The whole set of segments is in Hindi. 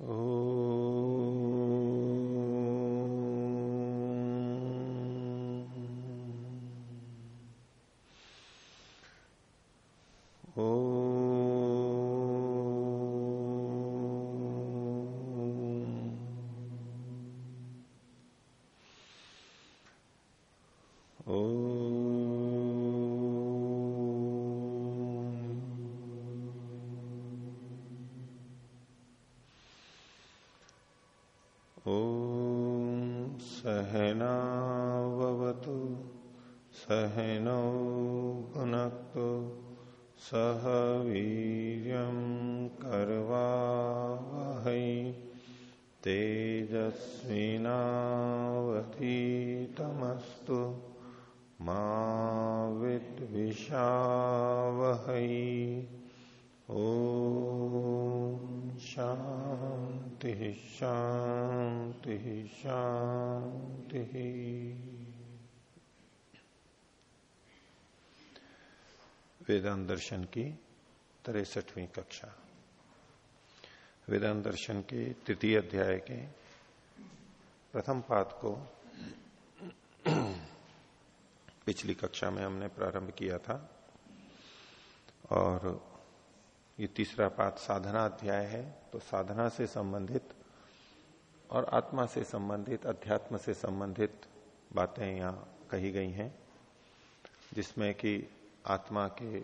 Oh. वेदांत दर्शन की तिरसठवीं कक्षा। वेदांत दर्शन के तृतीय अध्याय के प्रथम पाठ को पिछली कक्षा में हमने प्रारंभ किया था और ये तीसरा पाठ साधना अध्याय है तो साधना से संबंधित और आत्मा से संबंधित, अध्यात्म से संबंधित बातें यहाँ कही गई हैं, जिसमें कि आत्मा के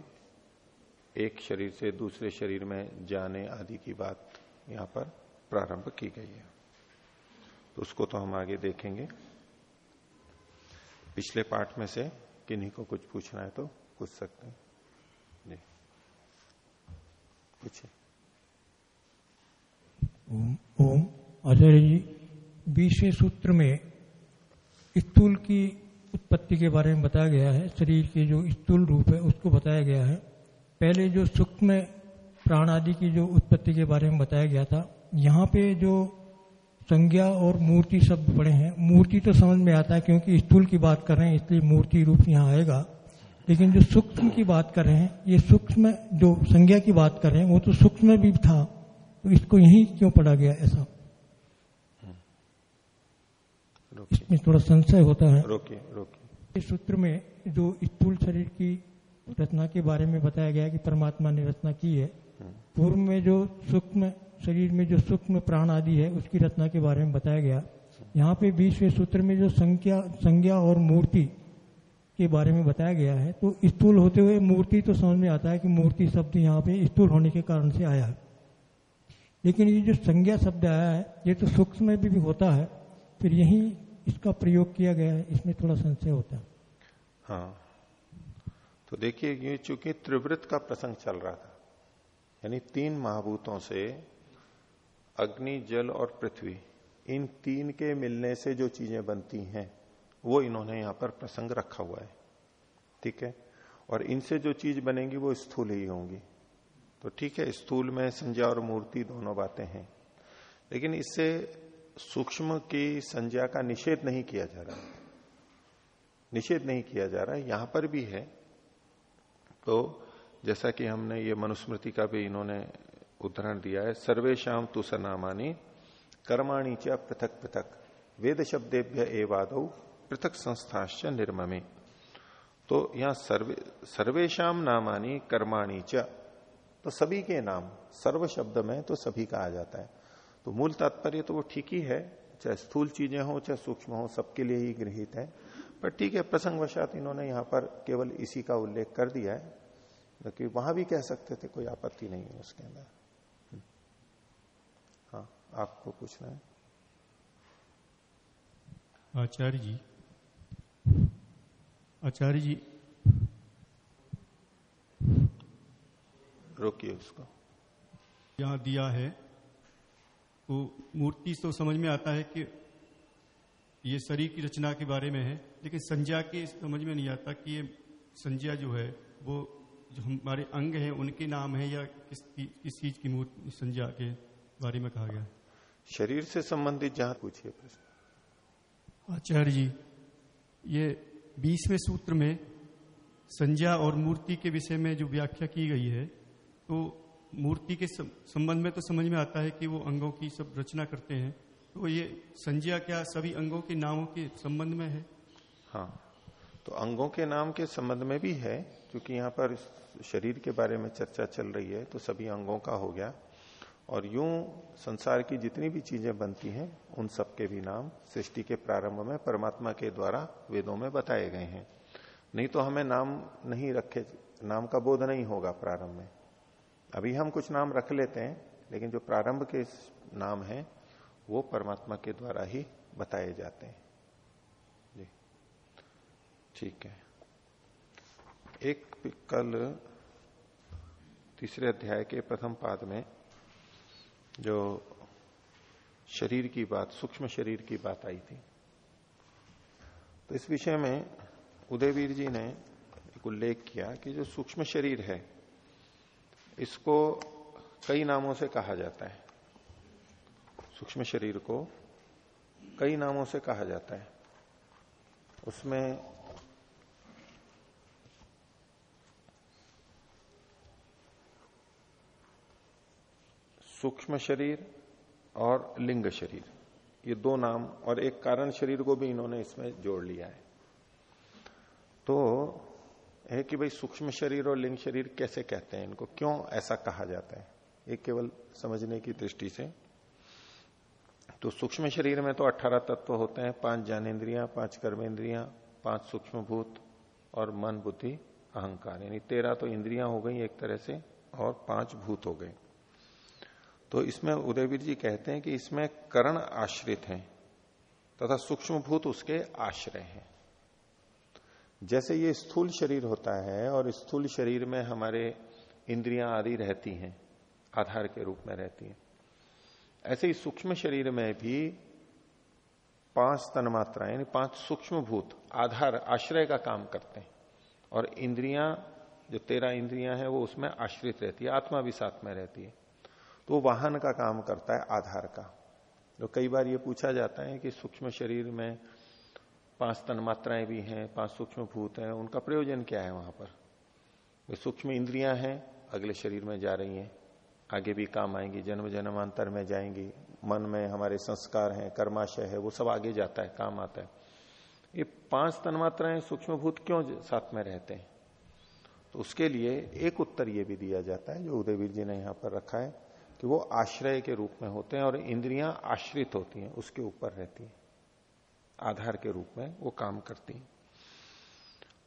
एक शरीर से दूसरे शरीर में जाने आदि की बात यहाँ पर प्रारंभ की गई है। तो उसको तो हम आगे देखेंगे। पिछले पाठ में से किन्हीं को कुछ पूछना है तो पूछ सकते हैं। जी। पूछिए। ओम ओम, आचार्य जी, बीसवें सूत्र में स्थूल की उत्पत्ति के बारे में बताया गया है, शरीर के जो स्थूल रूप है, उसको बताया गया है। पहले जो सूक्ष्म प्राण आदि की जो उत्पत्ति के बारे में बताया गया था, यहाँ पे जो संज्ञा और मूर्ति शब्द पड़े हैं। मूर्ति तो समझ में आता है क्योंकि स्थूल की बात कर रहे हैं, इसलिए मूर्ति रूप यहाँ आएगा। लेकिन जो सूक्ष्म की बात कर रहे हैं, ये सूक्ष्म जो संज्ञा की बात कर रहे हैं, वो तो सूक्ष्म भी था तो इसको यही क्यों पढ़ा गया ऐसा? इसमें थोड़ा संशय होता है। रोकिए रोकिए। इस सूत्र में जो स्थूल शरीर की रचना के बारे में बताया गया कि परमात्मा ने रचना की है पूर्व में जो सूक्ष्म शरीर में जो सूक्ष्म प्राण आदि है उसकी रचना के बारे में बताया गया। यहाँ पे बीसवें सूत्र में जो संख्या संज्ञा और मूर्ति के बारे में बताया गया है तो स्थूल होते हुए मूर्ति तो समझ में आता है कि मूर्ति शब्द यहाँ पे स्थूल होने के कारण से आया है। लेकिन ये जो संज्ञा शब्द आया है ये तो सूक्ष्म में भी, भी होता है फिर यही इसका प्रयोग किया गया है, इसमें थोड़ा संशय होता है। हाँ। तो देखिए, ये चूँकि त्रिवृत का प्रसंग चल रहा था, यानी तीन महाभूतों से अग्नि, जल और पृथ्वी, इन तीन के मिलने से जो चीज़ें बनती हैं, वो इन्होंने यहाँ पर प्रसंग रखा हुआ है। ठीक है? और इनसे जो चीज़ बनेगी, वो स्थूल ही होंगी। तो ठीक है, स्थूल में संज्ञा और मूर्ति दोनों बातें हैं। लेकिन इससे सूक्ष्म की संज्ञा का निषेध नहीं किया जा रहा। निषेध नहीं किया जा रहा है यहाँ पर भी है। तो जैसा कि हमने ये मनुस्मृति का भी इन्होंने उदाहरण दिया है सर्वेशम तु कर्माणी च पृथक पृथक, वेद शब्देभ्य एवाद पृथक संस्थाश्च निर्ममे। तो यहाँ सर्वे सर्वेशम नामानी कर्माणी च तो सभी के नाम सर्व शब्द में तो सभी का आ जाता है। तो मूल तात्पर्य तो वो ठीक ही है चाहे स्थूल चीज़ें हो चाहे सूक्ष्म हो सबके लिए ही गृहित है। पर ठीक है प्रसंगवशात इन्होंने यहाँ पर केवल इसी का उल्लेख कर दिया है क्योंकि वहाँ भी कह सकते थे कोई आपत्ति नहीं है उसके अंदर। हम्म। हाँ आपको पूछना है। आचार्य जी आचार्य जी। रोकिए उसको। यहाँ दिया है तो मूर्ति तो समझ में आता है कि ये शरीर की रचना के बारे में है लेकिन संज्ञा के समझ में नहीं आता कि ये संज्ञा जो है वो जो हमारे अंग हैं उनके नाम है या किस किस चीज़ की मूर्ति संज्ञा के बारे में कहा गया शरीर से संबंधित जहाँ पूछिए प्रश्न। आचार्य जी ये बीसवें सूत्र में संज्ञा और मूर्ति के विषय में जो व्याख्या की गई है तो मूर्ति के संबंध में तो समझ में आता है कि वो अंगों की सब रचना करते हैं। तो ये संज्ञा क्या सभी अंगों के नामों के संबंध में है? हाँ तो अंगों के नाम के संबंध में भी है, क्योंकि यहाँ पर शरीर के बारे में चर्चा चल रही है तो सभी अंगों का हो गया। और यूँ संसार की जितनी भी चीज़ें बनती हैं, उन सब के भी नाम सृष्टि के प्रारंभ में, परमात्मा के द्वारा वेदों में बताए गए हैं। नहीं तो हमें नाम नहीं रखे, नाम का बोध नहीं होगा प्रारंभ में। अभी हम कुछ नाम रख लेते हैं, लेकिन जो प्रारंभ के नाम है, वो परमात्मा के द्वारा ही बताए जाते हैं। जी। ठीक है। एक कल तीसरे अध्याय के प्रथम पाद में जो शरीर की बात, सूक्ष्म शरीर की बात आई थी। तो इस विषय में उदयवीर जी ने एक उल्लेख किया कि जो सूक्ष्म शरीर है इसको कई नामों से कहा जाता है। सूक्ष्म शरीर को कई नामों से कहा जाता है। उसमें सूक्ष्म शरीर और लिंग शरीर, ये दो नाम और एक कारण शरीर को भी इन्होंने इसमें जोड़ लिया है। तो है कि भाई सूक्ष्म शरीर और लिंग शरीर कैसे कहते हैं इनको? क्यों ऐसा कहा जाता है? ये केवल समझने की दृष्टि से। तो सूक्ष्म शरीर में तो 18 तत्व होते हैं, पाँच ज्ञानेन्द्रियाँ, पाँच कर्मेंद्रियाँ, पाँच सूक्ष्म भूत और मन, बुद्धि, अहंकार। यानी तेरह तो इंद्रियाँ हो गई एक तरह से और पाँच भूत हो गए। तो इसमें उदयवीर जी कहते हैं कि इसमें करण आश्रित हैं तथा सूक्ष्म भूत उसके आश्रय हैं। जैसे ये स्थूल शरीर होता है और स्थूल शरीर में हमारे इंद्रियाँ आदि रहती हैं, आधार के रूप में रहती हैं। ऐसे ही सूक्ष्म शरीर में भी पाँच तन्मात्राएँ, यानी पाँच सूक्ष्म भूत आधार, आश्रय का काम करते हैं। और इंद्रियाँ, जो तेरह इंद्रियाँ हैं, वो उसमें आश्रित रहती है, आत्मा भी साथ में रहती है। तो वाहन का काम करता है, आधार का। तो कई बार ये पूछा जाता है कि सूक्ष्म शरीर में पाँच तन्मात्राएँ भी हैं, पाँच सूक्ष्म भूत हैं, उनका प्रयोजन क्या है वहाँ पर? वे सूक्ष्म इंद्रियाँ हैं, अगले शरीर में जा रही हैं, आगे भी काम आएँगी, जन्म जन्मांतर में जाएँगी, मन में हमारे संस्कार हैं, कर्माशय है, वो सब आगे जाता है, काम आता है। ये पाँच तन्मात्राएँ सूक्ष्म भूत क्यों साथ में रहते हैं? तो उसके लिए एक उत्तर ये भी दिया जाता है, जो उदयवीर जी ने यहाँ पर रखा है, कि वो आश्रय के रूप में होते हैं और इंद्रियाँ आश्रित होती हैं, उसके ऊपर रहती हैं। आधार के रूप में वो काम करती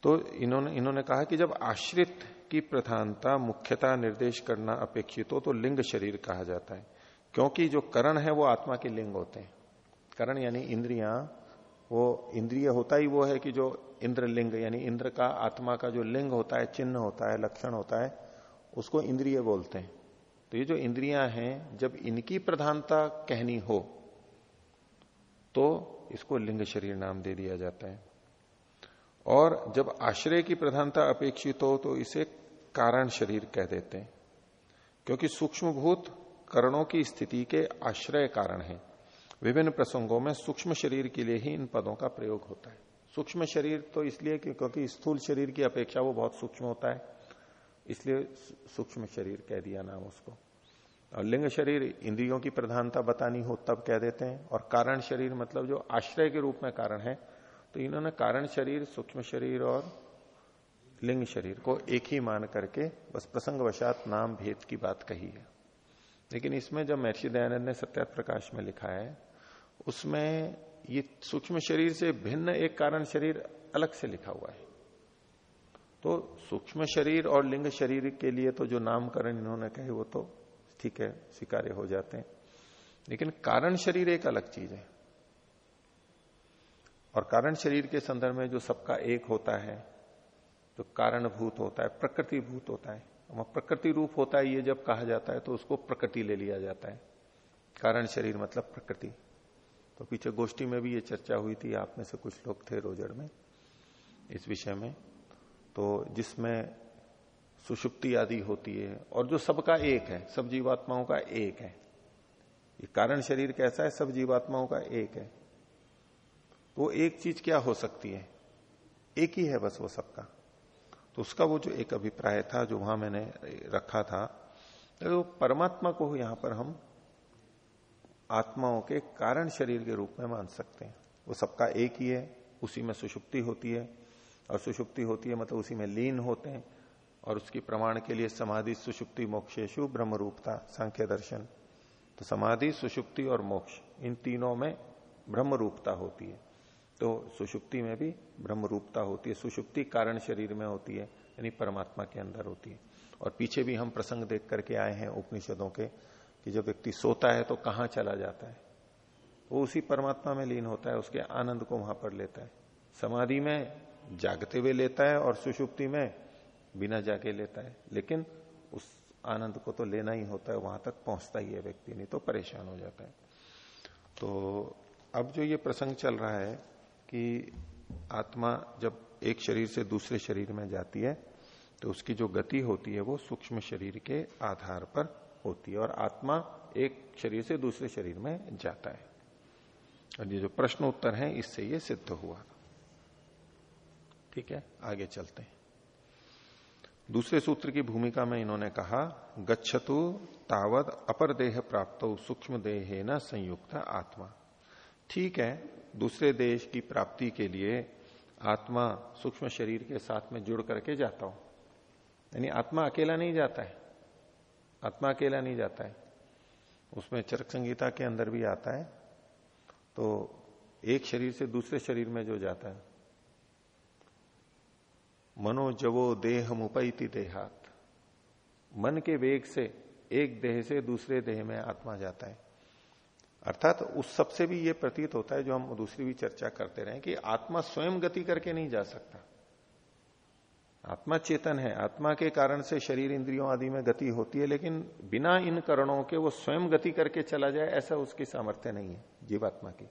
तो इन्होंने इन्होंने कहा कि जब आश्रित की प्रधानता मुख्यता निर्देश करना अपेक्षित हो तो लिंग शरीर कहा जाता है। क्योंकि जो करण है वो आत्मा के लिंग होते हैं। करण यानी इंद्रिया, वो इंद्रिय होता ही वो है कि जो इंद्र लिंग यानी इंद्र का आत्मा का जो लिंग होता है, चिन्ह होता है, लक्षण होता है, उसको इंद्रिय बोलते हैं। तो ये जो इंद्रियाँ हैं, जब इनकी प्रधानता कहनी हो तो इसको लिंग शरीर नाम दे दिया जाता है। और जब आश्रय की प्रधानता अपेक्षित हो तो इसे कारण शरीर कह देते हैं। क्योंकि सूक्ष्म भूत करणों की स्थिति के आश्रय कारण है। विभिन्न प्रसंगों में सूक्ष्म शरीर के लिए ही इन पदों का प्रयोग होता है। सूक्ष्म शरीर तो इसलिए क्योंकि स्थूल शरीर की अपेक्षा वो बहुत सूक्ष्म होता है, इसलिए सूक्ष्म शरीर कह दिया नाम उसको। और लिंग शरीर इंद्रियों की प्रधानता बतानी हो तब कह देते हैं। और कारण शरीर मतलब जो आश्रय के रूप में कारण है तो इन्होंने कारण शरीर, सूक्ष्म शरीर और लिंग शरीर को एक ही मान करके बस प्रसंग वशात नाम भेद की बात कही है। लेकिन इसमें जब महर्षि दयानंद ने सत्यात प्रकाश में लिखा है, उसमें ये सूक्ष्म शरीर से भिन्न एक कारण शरीर अलग से लिखा हुआ है। तो सूक्ष्म शरीर और लिंग शरीर के लिए तो जो नामकरण इन्होंने कहे वो तो ठीक है स्वीकार्य हो जाते हैं। लेकिन कारण शरीर एक अलग चीज़ है। और कारण शरीर के संदर्भ में जो सबका एक होता है, जो कारण भूत होता है प्रकृति भूत होता है प्रकृति रूप होता है, ये जब कहा जाता है तो उसको प्रकृति ले लिया जाता है। कारण शरीर मतलब प्रकृति। तो पीछे गोष्ठी में भी ये चर्चा हुई थी, आप में से कुछ लोग थे रोजड़ में इस विषय में। तो जिसमें सुषुप्ति आदि होती है, और जो सबका एक है, सब जीवात्माओं का एक है। ये कारण शरीर कैसा है? सब जीवात्माओं का एक है। वो एक चीज़ क्या हो सकती है? एक ही है बस वो सबका। तो उसका वो जो एक अभिप्राय था, जो वहाँ मैंने रखा था तो परमात्मा को यहाँ पर हम आत्माओं के कारण शरीर के रूप में मान सकते हैं। वो सबका एक ही है, उसी में सुषुप्ति होती है, और सुषुप्ति होती है मतलब उसी में लीन होते हैं। और उसकी प्रमाण के लिए समाधि सुषुप्ति मोक्षेशु ब्रह्म रूपता सांख्य दर्शन। तो समाधि, सुषुप्ति और मोक्ष, इन तीनों में ब्रह्म रूपता होती है। तो सुषुप्ति में भी ब्रह्म रूपता होती है, सुषुप्ति कारण शरीर में होती है, यानी परमात्मा के अंदर होती है। और पीछे भी हम प्रसंग देख करके आए हैं उपनिषदों के, कि जब व्यक्ति सोता है तो कहाँ चला जाता है? वो उसी परमात्मा में लीन होता है, उसके आनंद को वहाँ पर लेता है। समाधि में जागते हुए लेता है और सुषुप्ति में बिना जाके लेता है। लेकिन उस आनंद को तो लेना ही होता है, वहाँ तक पहुँचता ही है व्यक्ति, नहीं तो परेशान हो जाता है। तो अब जो ये प्रसंग चल रहा है कि आत्मा जब एक शरीर से दूसरे शरीर में जाती है तो उसकी जो गति होती है वो सूक्ष्म शरीर के आधार पर होती है और आत्मा एक शरीर से दूसरे शरीर में जाता है। और ये जो प्रश्न उत्तर है, इससे ये सिद्ध हुआ। ठीक है? आगे चलते हैं। दूसरे सूत्र की भूमिका में इन्होंने कहा, गच्छतु तावत अपर देह प्राप्त सूक्ष्म देह न संयुक्त आत्मा। ठीक है, दूसरे देश की प्राप्ति के लिए आत्मा सूक्ष्म शरीर के साथ में जुड़ करके जाता हूँ। यानी आत्मा अकेला नहीं जाता है। आत्मा अकेला नहीं जाता है। उसमें चरक संगीता के अंदर भी आता है। तो एक शरीर से दूसरे शरीर में जो जाता है मनो जवो देह मुपैति देहात। मन के वेग से, एक देह से दूसरे देह में आत्मा जाता है। अर्थात उस सबसे भी ये प्रतीत होता है जो हम दूसरी भी चर्चा करते रहे कि आत्मा स्वयं गति करके नहीं जा सकता। आत्मा चेतन है। आत्मा के कारण से शरीर इंद्रियों आदि में गति होती है, लेकिन बिना इन करणों के वो स्वयं गति करके चला जाए, ऐसा उसकी सामर्थ्य नहीं है, जीवात्मा की।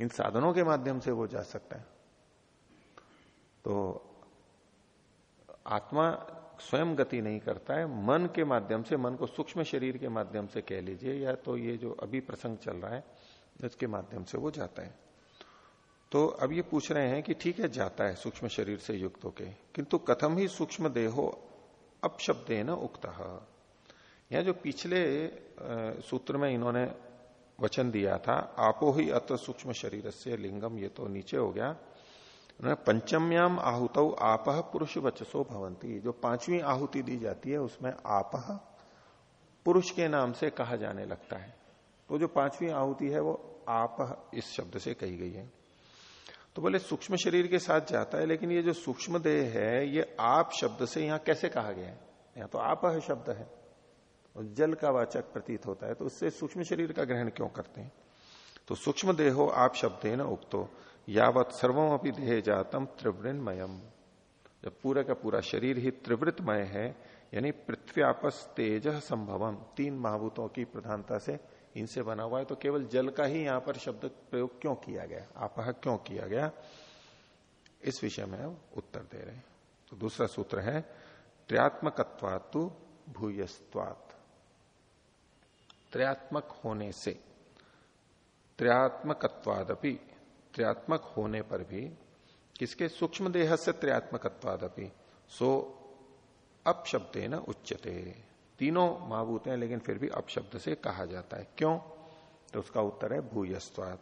इन साधनों के माध्यम से वो जा सकता है। तो आत्मा स्वयं गति नहीं करता है। मन के माध्यम से, मन को सूक्ष्म शरीर के माध्यम से कह लीजिए, या तो ये जो अभी प्रसंग चल रहा है, इसके माध्यम से वो जाता है। तो अब ये पूछ रहे हैं कि ठीक है, जाता है सूक्ष्म शरीर से युक्त होके। किंतु कथम ही सूक्ष्म देहो अपशब्द न उक्त। यह जो पिछले सूत्र में इन्होंने वचन दिया था, आपो ही अत सूक्ष्म शरीर से लिंगम, ये तो नीचे हो गया। उन्होंने पंचम्याम आहुत आप पुरुष वचसो भवंती जो पांचवी आहुति दी जाती है, उसमें आप पुरुष के नाम से कहा जाने लगता है। तो जो पांचवी आहुति है, वो आप इस शब्द से कही गई है। तो बोले, सूक्ष्म शरीर के साथ जाता है, लेकिन ये जो सूक्ष्म देह है, ये आप शब्द से यहाँ कैसे कहा गया है? यहाँ तो आप शब्द है। और जल का वाचक प्रतीत होता है तो उससे सूक्ष्म शरीर का ग्रहण क्यों करते हैं? तो सूक्ष्म देहो आप शब्द है ना उक्तो। यावत सर्वम अपनी देह जातम त्रिवृणमयम जब पूरा का पूरा शरीर ही त्रिवृतमय है, यानी पृथ्वी आपस तेज संभवम। तीन महाभूतों की प्रधानता से इनसे बना हुआ है तो केवल जल का ही यहाँ पर शब्द प्रयोग क्यों किया गया? आपह क्यों किया गया? इस विषय में उत्तर दे रहे हैं। तो दूसरा सूत्र है त्र्यात्मकत्वातु भूयस्वात त्र्यात्मक होने से, त्र्यात्मकत्वादपि त्र्यात्मक होने पर भी किसके सूक्ष्म देह से त्र्यात्मकत्वादपि, सो अपशब्दे न उच्चते तीनों महाभूत हैं, लेकिन फिर भी अपशब्द से कहा जाता है। क्यों? तो उसका उत्तर है भूयस्वात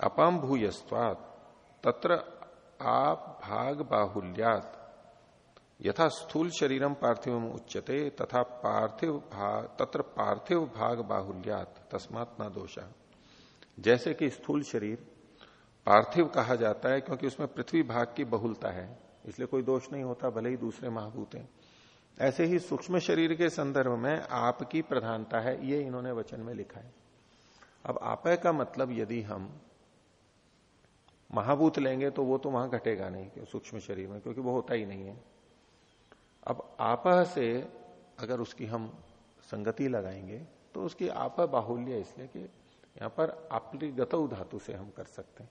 अपम भूयस्वात तत्र आप भाग बाहुल्यात। यथा स्थूल शरीरम पार्थिव उच्चते तथा पार्थिव भाग तत्र पार्थिव भाग बाहुल्यात, तस्मात न दोषा। जैसे कि स्थूल शरीर पार्थिव कहा जाता है क्योंकि उसमें पृथ्वी भाग की बहुलता है। इसलिए कोई दोष नहीं होता, भले ही दूसरे महाभूत हैं। ऐसे ही सूक्ष्म शरीर के संदर्भ में आपकी प्रधानता है, ये इन्होंने वचन में लिखा है। अब आप का मतलब यदि हम महाभूत लेंगे तो वो तो वहाँ घटेगा नहीं सूक्ष्म शरीर में, क्योंकि वो होता ही नहीं है। अब आप से अगर उसकी हम संगति लगाएँगे तो उसकी आप बाहुल्य इसलिए कि यहाँ पर आपली गतौ धातु से हम कर सकते हैं।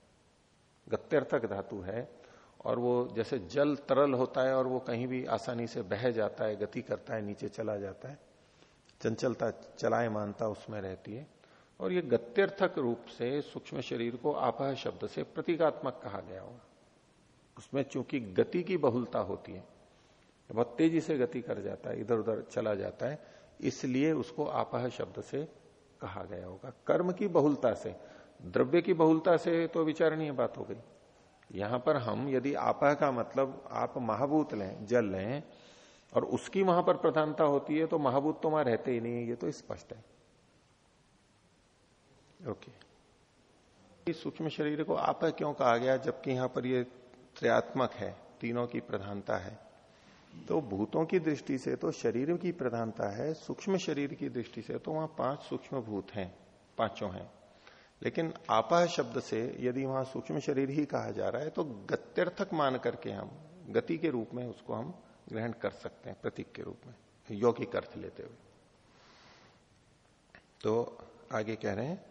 गत्यर्थक धातु है, और वो जैसे जल तरल होता है और वो कहीं भी आसानी से बह जाता है, गति करता है, नीचे चला जाता है, चंचलता चलाए मानता उसमें रहती है। और ये गत्यर्थक रूप से सूक्ष्म शरीर को आपह शब्द से प्रतीकात्मक कहा गया होगा। उसमें चूँकि गति की बहुलता होती है, बहुत तेज़ी से गति कर जाता है इधर उधर चला जाता है, इसलिए उसको आपह शब्द से कहा गया होगा। कर्म की बहुलता से द्रव्य की बहुलता से तो विचारणीय बात हो गई। यहाँ पर हम, यदि आपह का मतलब आप महाभूत लें, जल लें, और उसकी वहाँ पर प्रधानता होती है तो महाभूत तो वहाँ रहते ही नहीं है ये तो स्पष्ट है। ओके। सूक्ष्म शरीर को आपह क्यों कहा गया, जबकि यहाँ पर ये त्रयात्मक है, तीनों की प्रधानता है? तो भूतों की दृष्टि से तो शरीर की प्रधानता है, सूक्ष्म शरीर की दृष्टि से तो वहाँ पाँच सूक्ष्म भूत हैं, पाँचों हैं। लेकिन आपा शब्द से यदि वहाँ सूक्ष्म शरीर ही कहा जा रहा है तो गत्यर्थक मान करके हम, गति के रूप में उसको हम ग्रहण कर सकते हैं, प्रतीक के रूप में, यौगिक अर्थ लेते हुए। तो आगे कह रहे हैं,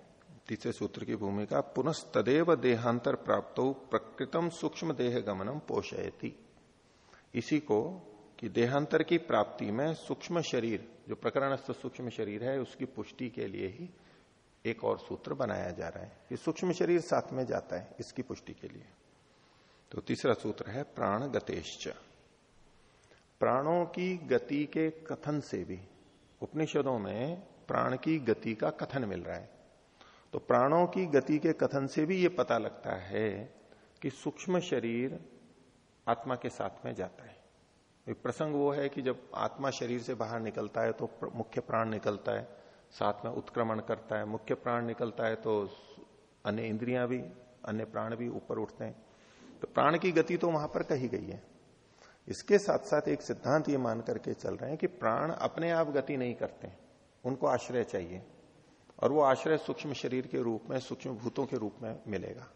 तीसरे सूत्र की भूमिका, पुनस्तदेव देहांतर प्राप्त प्रकृतम सूक्ष्म देह गमनम पोषयती। इसी को कि देहांतर की प्राप्ति में सूक्ष्म शरीर, जो प्रकरणस्थ सूक्ष्म शरीर है, उसकी पुष्टि के लिए ही एक और सूत्र बनाया जा रहा है कि सूक्ष्म शरीर साथ में जाता है इसकी पुष्टि के लिए। तो तीसरा सूत्र है प्राण गतेश्च प्राणों की गति के कथन से भी, उपनिषदों में प्राण की गति का कथन मिल रहा है। तो प्राणों की गति के कथन से भी यह पता लगता है कि सूक्ष्म शरीर आत्मा के साथ में जाता है। प्रसंग वो है कि जब आत्मा शरीर से बाहर निकलता है तो मुख्य प्राण निकलता है। साथ में उत्क्रमण करता है, मुख्य प्राण निकलता है तो अन्य इंद्रियाँ भी, अन्य प्राण भी ऊपर उठते हैं। तो प्राण की गति तो वहाँ पर कही गई है। इसके साथ साथ एक सिद्धांत ये मान करके चल रहे हैं कि प्राण अपने आप गति नहीं करते उनको आश्रय चाहिए, और वो आश्रय सूक्ष्म शरीर के रूप में, सूक्ष्म भूतों के रूप में मिलेगा।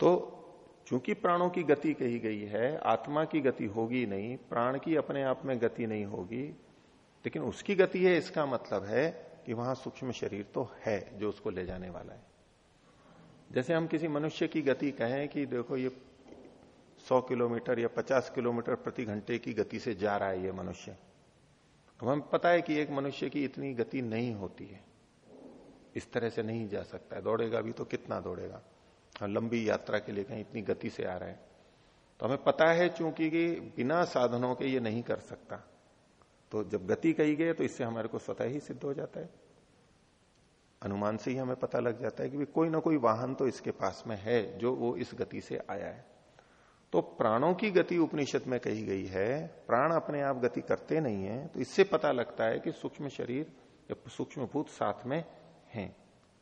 तो चूँकि प्राणों की गति कही गई है, आत्मा की गति होगी नहीं, प्राण की अपने आप में गति नहीं होगी लेकिन उसकी गति है इसका मतलब है कि वहाँ सूक्ष्म शरीर तो है जो उसको ले जाने वाला है। जैसे हम किसी मनुष्य की गति कहें कि देखो ये 100 किलोमीटर या 50 किलोमीटर प्रति घंटे की गति से जा रहा है ये मनुष्य। अब हमें पता है कि एक मनुष्य की इतनी गति नहीं होती है। इस तरह से नहीं जा सकता है। दौड़ेगा भी तो कितना दौड़ेगा? हाँ, लंबी यात्रा के लिए कहीं इतनी गति से आ रहा है। तो हमें पता है चूँकि बिना साधनों के ये नहीं कर सकता। तो जब गति कही गई तो इससे हमारे को स्वतः ही सिद्ध हो जाता है। अनुमान से ही हमें पता लग जाता है कि कोई ना कोई वाहन तो इसके पास में है, जो वो इस गति से आया है। तो प्राणों की गति उपनिषद में कही गई है, प्राण अपने आप गति करते नहीं है तो इससे पता लगता है कि सूक्ष्म शरीर या सूक्ष्म भूत साथ में हैं।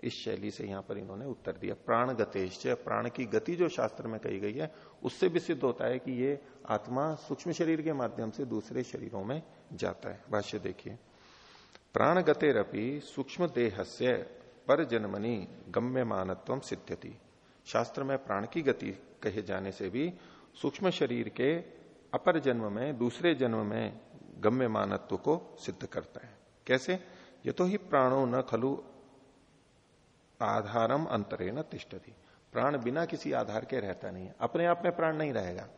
इस शैली से यहाँ पर इन्होंने उत्तर दिया। प्राण गतेश प्राण की गति जो शास्त्र में कही गई है, उससे भी सिद्ध होता है कि ये आत्मा सूक्ष्म शरीर के माध्यम से दूसरे शरीरों में जाता है। भाष्य देखिए। प्राण गतेरपी सूक्ष्म देह से पर जन्मनी गम्य मानत्व शास्त्र में प्राण की गति कहे जाने से भी सूक्ष्म शरीर के अपर जन्म में, दूसरे जन्म में गम्य मानत्व को सिद्ध करता है। कैसे? ये तो ही प्राणो न खलु आधारम अंतरे न तिष्टति प्राण बिना किसी आधार के रहता नहीं है। अपने आप में प्राण नहीं रहेगा।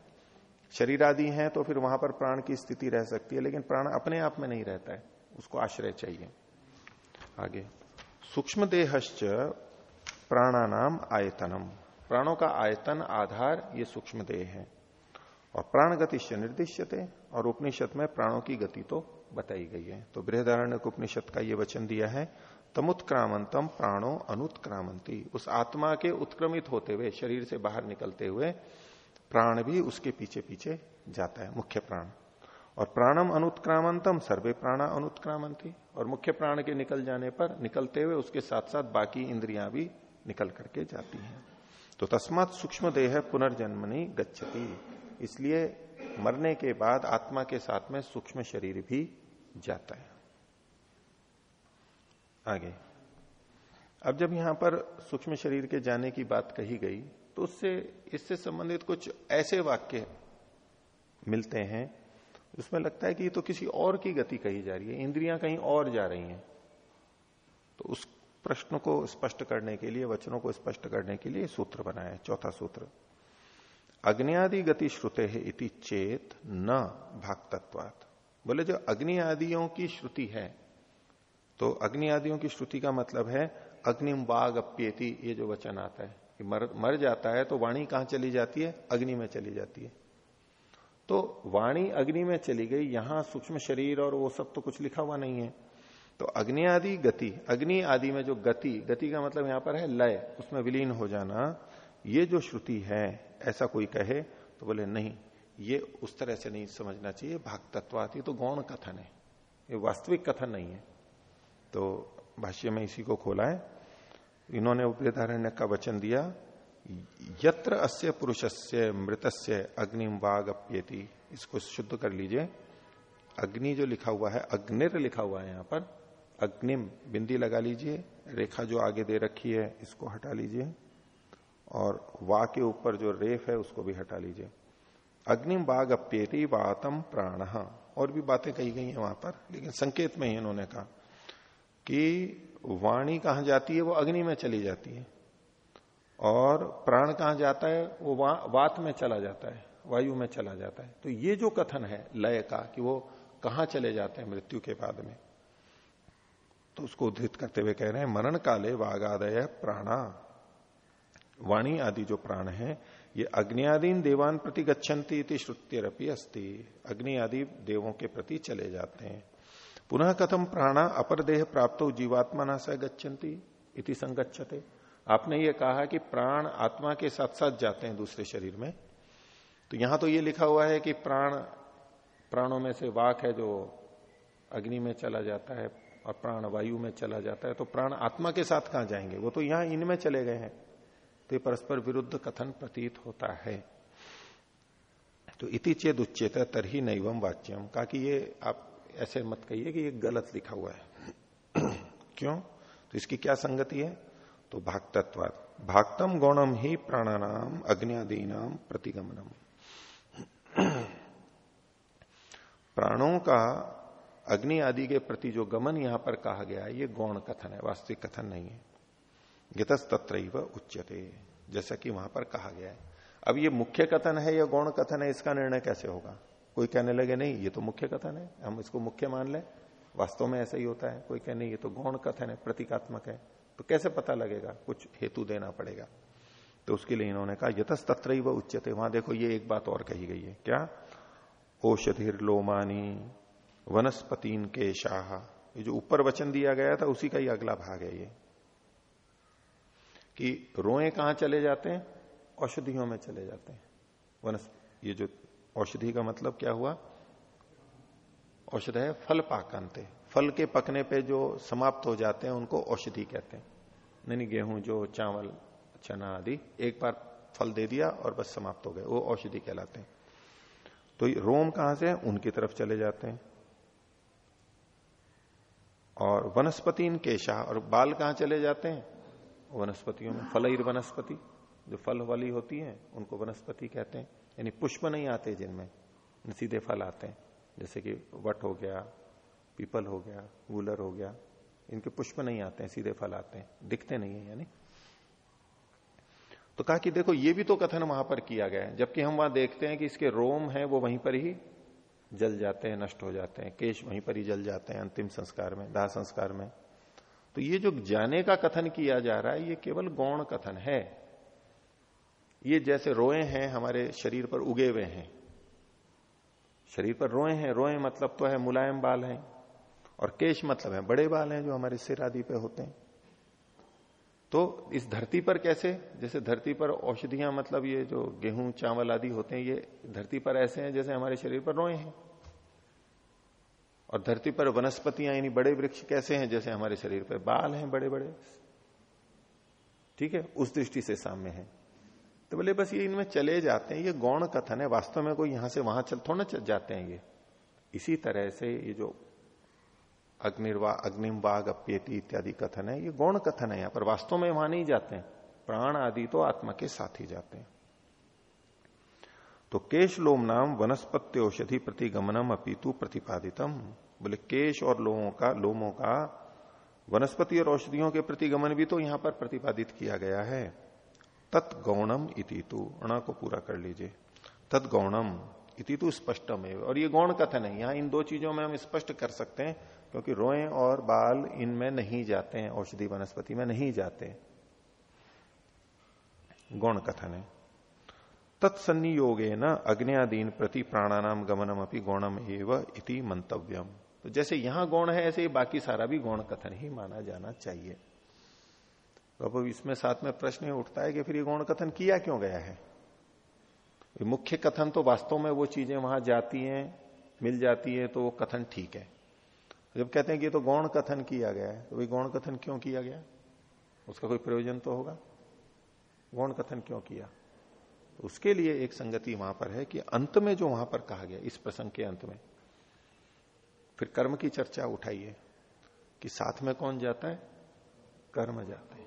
शरीर आदि है तो फिर वहाँ पर प्राण की स्थिति रह सकती है, लेकिन प्राण अपने आप में नहीं रहता है। उसको आश्रय चाहिए। आगे। सूक्ष्म देहश्च प्राणानाम आयतनम। प्राणों का आयतन, आधार, ये सूक्ष्म देह है। और प्राण गतिश्च निर्दिश्यते, और उपनिषद में प्राणों की गति तो बताई गई है। तो बृहदारण्य उपनिषद का ये वचन दिया है। तमुत्क्रामंतम प्राणो अनुत्क्रामंती उस आत्मा के उत्क्रमित होते हुए, शरीर से बाहर निकलते हुए, प्राण भी उसके पीछे पीछे जाता है, मुख्य प्राण। और प्राणम अनुत्क्रामंतम सर्वे प्राणा अनुत्क्रामंती और मुख्य प्राण के निकल जाने पर, निकलते हुए उसके साथ साथ बाकी इंद्रियाँ भी निकल करके जाती हैं। तो तस्मात सूक्ष्म देह पुनर्जन्मनी गच्छति। इसलिए मरने के बाद आत्मा के साथ में सूक्ष्म शरीर भी जाता है। आगे अब जब यहाँ पर सूक्ष्म शरीर के जाने की बात कही गई तो उससे, इससे संबंधित कुछ ऐसे वाक्य मिलते हैं उसमें लगता है कि ये तो किसी और की गति कही जा रही है, इंद्रियाँ कहीं और जा रही हैं। तो उस प्रश्न को स्पष्ट करने के लिए, वचनों को स्पष्ट करने के लिए सूत्र बनाया चौथा सूत्र। अग्नियादि गति श्रुते है इति चेत न भाग तत्वात बोले, जो अग्नि आदियों की श्रुति है तो अग्नि आदियों की श्रुति का मतलब है अग्निम बाघ अप्येति, ये जो वचन आता है, कि मर मर जाता है तो वाणी कहाँ चली जाती है? अग्नि में चली जाती है। तो वाणी अग्नि में चली गई, यहाँ सूक्ष्म शरीर और वो सब तो कुछ लिखा हुआ नहीं है। तो अग्नि आदि गति, अग्नि आदि में जो गति गति का मतलब यहाँ पर है लय, उसमें विलीन हो जाना, ये जो श्रुति है, ऐसा कोई कहे तो बोले, नहीं, ये उस तरह से नहीं समझना चाहिए भाग तत्वाती तो गौण कथन है, ये वास्तविक कथन नहीं है। तो भाष्य में इसी को खोला है। इन्होंने उपदेधारण्य का वचन दिया, यत्र अस्य पुरुषस्य मृतस्य अग्निम वाग अप्येति इसको शुद्ध कर लीजिए। अग्नि जो लिखा हुआ है, अग्निर लिखा हुआ है यहाँ पर। अग्निम बिंदी लगा लीजिए, रेखा जो आगे दे रखी है, इसको हटा लीजिए। और वा के ऊपर जो रेफ है, उसको भी हटा लीजिए। अग्निम बाग अप्येति वातम प्राण। और भी बातें कही गई हैं वहाँ पर, लेकिन संकेत में ही इन्होंने कहा। कि वाणी कहाँ जाती है वो अग्नि में चली जाती है। और प्राण कहाँ जाता है वो वा, वात में चला जाता है वायु में चला जाता है। तो ये जो कथन है लय का कि वो कहाँ चले जाते हैं मृत्यु के बाद में तो उसको उद्धृत करते हुए कह रहे हैं मरण काले वागादय प्राणा। वाणी आदि जो प्राण है ये अग्नियादीन देवान प्रति गच्छन्ति इति श्रुत्यरपी अस्ति। अग्नि आदि देवों के प्रति चले जाते हैं। पुनः कथम प्राणा अपर देह प्राप्त जीवात्मा न स गच्छन्ति इति संगच्छते। आपने ये कहा कि प्राण आत्मा के साथ साथ जाते हैं दूसरे शरीर में। तो यहाँ तो ये लिखा हुआ है कि प्राण, प्राणों में से वाक है जो अग्नि में चला जाता है और प्राण वायु में चला जाता है। तो प्राण आत्मा के साथ कहाँ जाएँगे? वो तो यहाँ इनमें चले गए हैं। तो ये परस्पर विरुद्ध कथन प्रतीत होता है। तो इति चेद उच्चेत तरही नैवम वाच्यम कहा कि ये आप ऐसे मत कहिए कि ये गलत लिखा हुआ है। क्यों? तो इसकी क्या संगति है? तो भागतत्वाद भागतम गौणम ही प्राणानाम अग्नियादीनाम प्रतिगमनम। प्राणों का अग्नि आदि के प्रति जो गमन यहाँ पर कहा गया है, ये गौण कथन है, वास्तविक कथन नहीं है। गितस तत्र उच्यते, जैसा कि वहाँ पर कहा गया है। अब ये मुख्य कथन है या गौण कथन है, इसका निर्णय कैसे होगा? कोई कहने लगे, नहीं, ये तो मुख्य कथन है, हम इसको मुख्य मान लें। वास्तव में ऐसा ही होता है, कोई कहने ये तो गौण कथन है, प्रतीकात्मक है। तो कैसे पता लगेगा? कुछ हेतु देना पड़ेगा। तो उसके लिए इन्होंने कहा यथस तत्र उच्चते वहाँ देखो, ये एक बात और कही गई है। क्या? औषधिर लोमानी वनस्पतिन के शाह ये जो ऊपर वचन दिया गया था, उसी का ही अगला भाग है ये। कि रोए कहाँ चले जाते हैं? औषधियों में चले जाते हैं। वनस ये जो औषधि का मतलब क्या हुआ? औषध है फल पाकांते। फल के पकने पे जो समाप्त हो जाते हैं, उनको औषधि कहते हैं। नहीं गेहूँ, जो चावल, चना आदि, एक बार फल दे दिया और बस समाप्त हो गए। वो औषधि कहलाते हैं। तो रोम कहाँ से है? उनकी तरफ़ चले जाते हैं। और वनस्पति इन केशा, और बाल कहाँ चले जाते हैं? वनस्पतियों में। फलईर वनस्पति, जो फल वाली होती है, उनको वनस्पति कहते हैं। यानी पुष्प नहीं आते जिनमें सीधे फल आते हैं। जैसे कि वट हो गया, पीपल हो गया गूलर हो गया, इनके पुष्प नहीं आते हैं, सीधे फल आते हैं, दिखते नहीं है, यानी। तो कहा कि देखो, ये भी तो कथन वहाँ पर किया गया है, जबकि हम वहाँ देखते हैं कि इसके रोम है, वो वहीं पर ही जल जाते हैं, नष्ट हो जाते हैं, केश वहीं पर ही जल जाते हैं, अंतिम संस्कार में, दाह संस्कार में। तो ये जो जाने का कथन किया जा रहा है, ये केवल गौण कथन है। ये जैसे रोए हैं, हमारे शरीर पर उगे हुए हैं। शरीर पर रोए हैं, रोए मतलब तो है मुलायम बाल हैं और केश मतलब है बड़े बाल हैं जो हमारे सिर आदि पे होते हैं। तो इस धरती पर कैसे? जैसे धरती पर औषधियाँ मतलब ये जो गेहूँ, चावल आदि होते हैं, ये धरती पर ऐसे हैं जैसे हमारे शरीर पर रोए हैं। और धरती पर वनस्पतियाँ, यानी बड़े वृक्ष कैसे हैं जैसे हमारे शरीर पर बाल हैं बड़े बड़े ठीक है? उस दृष्टि से सामने है। तो बोले, बस ये इनमें चले जाते हैं, ये गौण कथन है, वास्तव में कोई यहाँ से वहाँ चल, थोड़ा चल जाते हैं ये। इसी तरह से ये जो अग्निर्वा अग्निम बाघ अप्येति इत्यादि कथन है, ये गौण कथन है यहाँ पर। वास्तव में वहाँ नहीं जाते हैं। प्राण आदि तो आत्मा के साथ ही जाते हैं। तो केश लोम नाम वनस्पत्य औषधि प्रतिगमनम अपितु प्रतिपादितम। बोले, केश और लोमों का लोमों का वनस्पति और औषधियों के प्रतिगमन भी तो यहाँ पर प्रतिपादित किया गया है। तत्गौणम इति तु, अणा को पूरा कर लीजिए। तत्गौणम इति तु स्पष्टम है और ये गौण कथन है। यहाँ इन दो चीज़ों में हम स्पष्ट कर सकते हैं, क्योंकि रोए और बाल इनमें नहीं जाते हैं, औषधि वनस्पति में नहीं जाते गौण कथन है। तत्सन्नियोगे न अग्नियादीन प्रति प्राणानाम गमनम अपनी गौणम एवं इति मंतव्यम। तो जैसे यहाँ गौण है, ऐसे ही बाकी सारा भी गौण कथन ही माना जाना चाहिए। तो अब इसमें साथ में प्रश्न उठता है कि फिर ये गौण कथन किया क्यों गया है? मुख्य कथन तो वास्तव में वो चीज़ें वहाँ जाती हैं, मिल जाती है तो वो कथन ठीक है। जब कहते हैं कि तो गौण कथन किया गया है तो भाई गौण कथन क्यों किया गया? उसका कोई प्रयोजन तो होगा? गौण कथन क्यों किया? तो उसके लिए एक संगति वहाँ पर है कि अंत में जो वहाँ पर कहा गया, इस प्रसंग के अंत में, फिर कर्म की चर्चा उठाइए कि साथ में कौन जाता है? कर्म जाता हैं।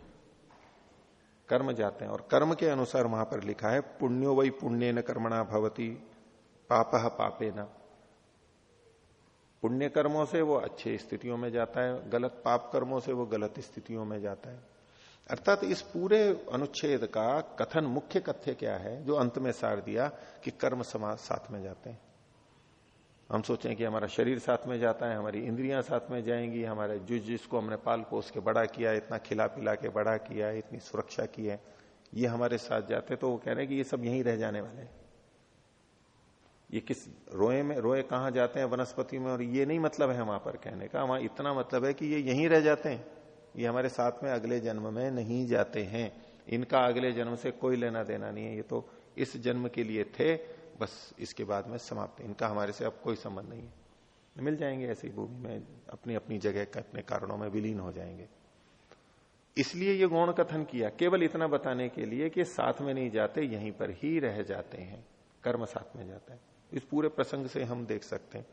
कर्म जाते हैं। और कर्म के अनुसार वहाँ पर लिखा है, पुण्यो वही पुण्य न कर्मणा भवती, पाप पापे न। पुण्य कर्मों से वो अच्छे स्थितियों में जाता है, गलत पाप कर्मों से वो गलत स्थितियों में जाता है। अर्थात इस पूरे अनुच्छेद का कथन मुख्य कथ्य क्या है, जो अंत में सार दिया कि कर्म समाज साथ में जाते हैं। हम सोचें कि हमारा शरीर साथ में जाता है, हमारी इंद्रियाँ साथ में जाएँगी, हमारे जिस जिसको हमने पाल पोस के बड़ा किया, इतना खिला पिला के बड़ा किया, इतनी सुरक्षा की है, ये हमारे साथ जाते तो वो कह रहे हैं कि ये सब यहीं रह जाने वाले हैं। ये किस रोए में, रोए कहाँ जाते हैं वनस्पति में, और ये नहीं मतलब है वहाँ पर कहने का, वहाँ इतना मतलब है कि ये यहीं रह जाते हैं। ये हमारे साथ में अगले जन्म में नहीं जाते हैं। इनका अगले जन्म से कोई लेना देना नहीं है। ये तो इस जन्म के लिए थे बस इसके बाद में समाप्त। इनका हमारे से अब कोई संबंध नहीं है। मिल जाएँगे ऐसी भूमि में अपनी अपनी जगह का अपने कारणों में विलीन हो जाएँगे। इसलिए ये गौण कथन किया, केवल इतना बताने के लिए कि साथ में नहीं जाते, यहीं पर ही रह जाते हैं, कर्म साथ में जाता है। इस पूरे प्रसंग से हम देख सकते हैं।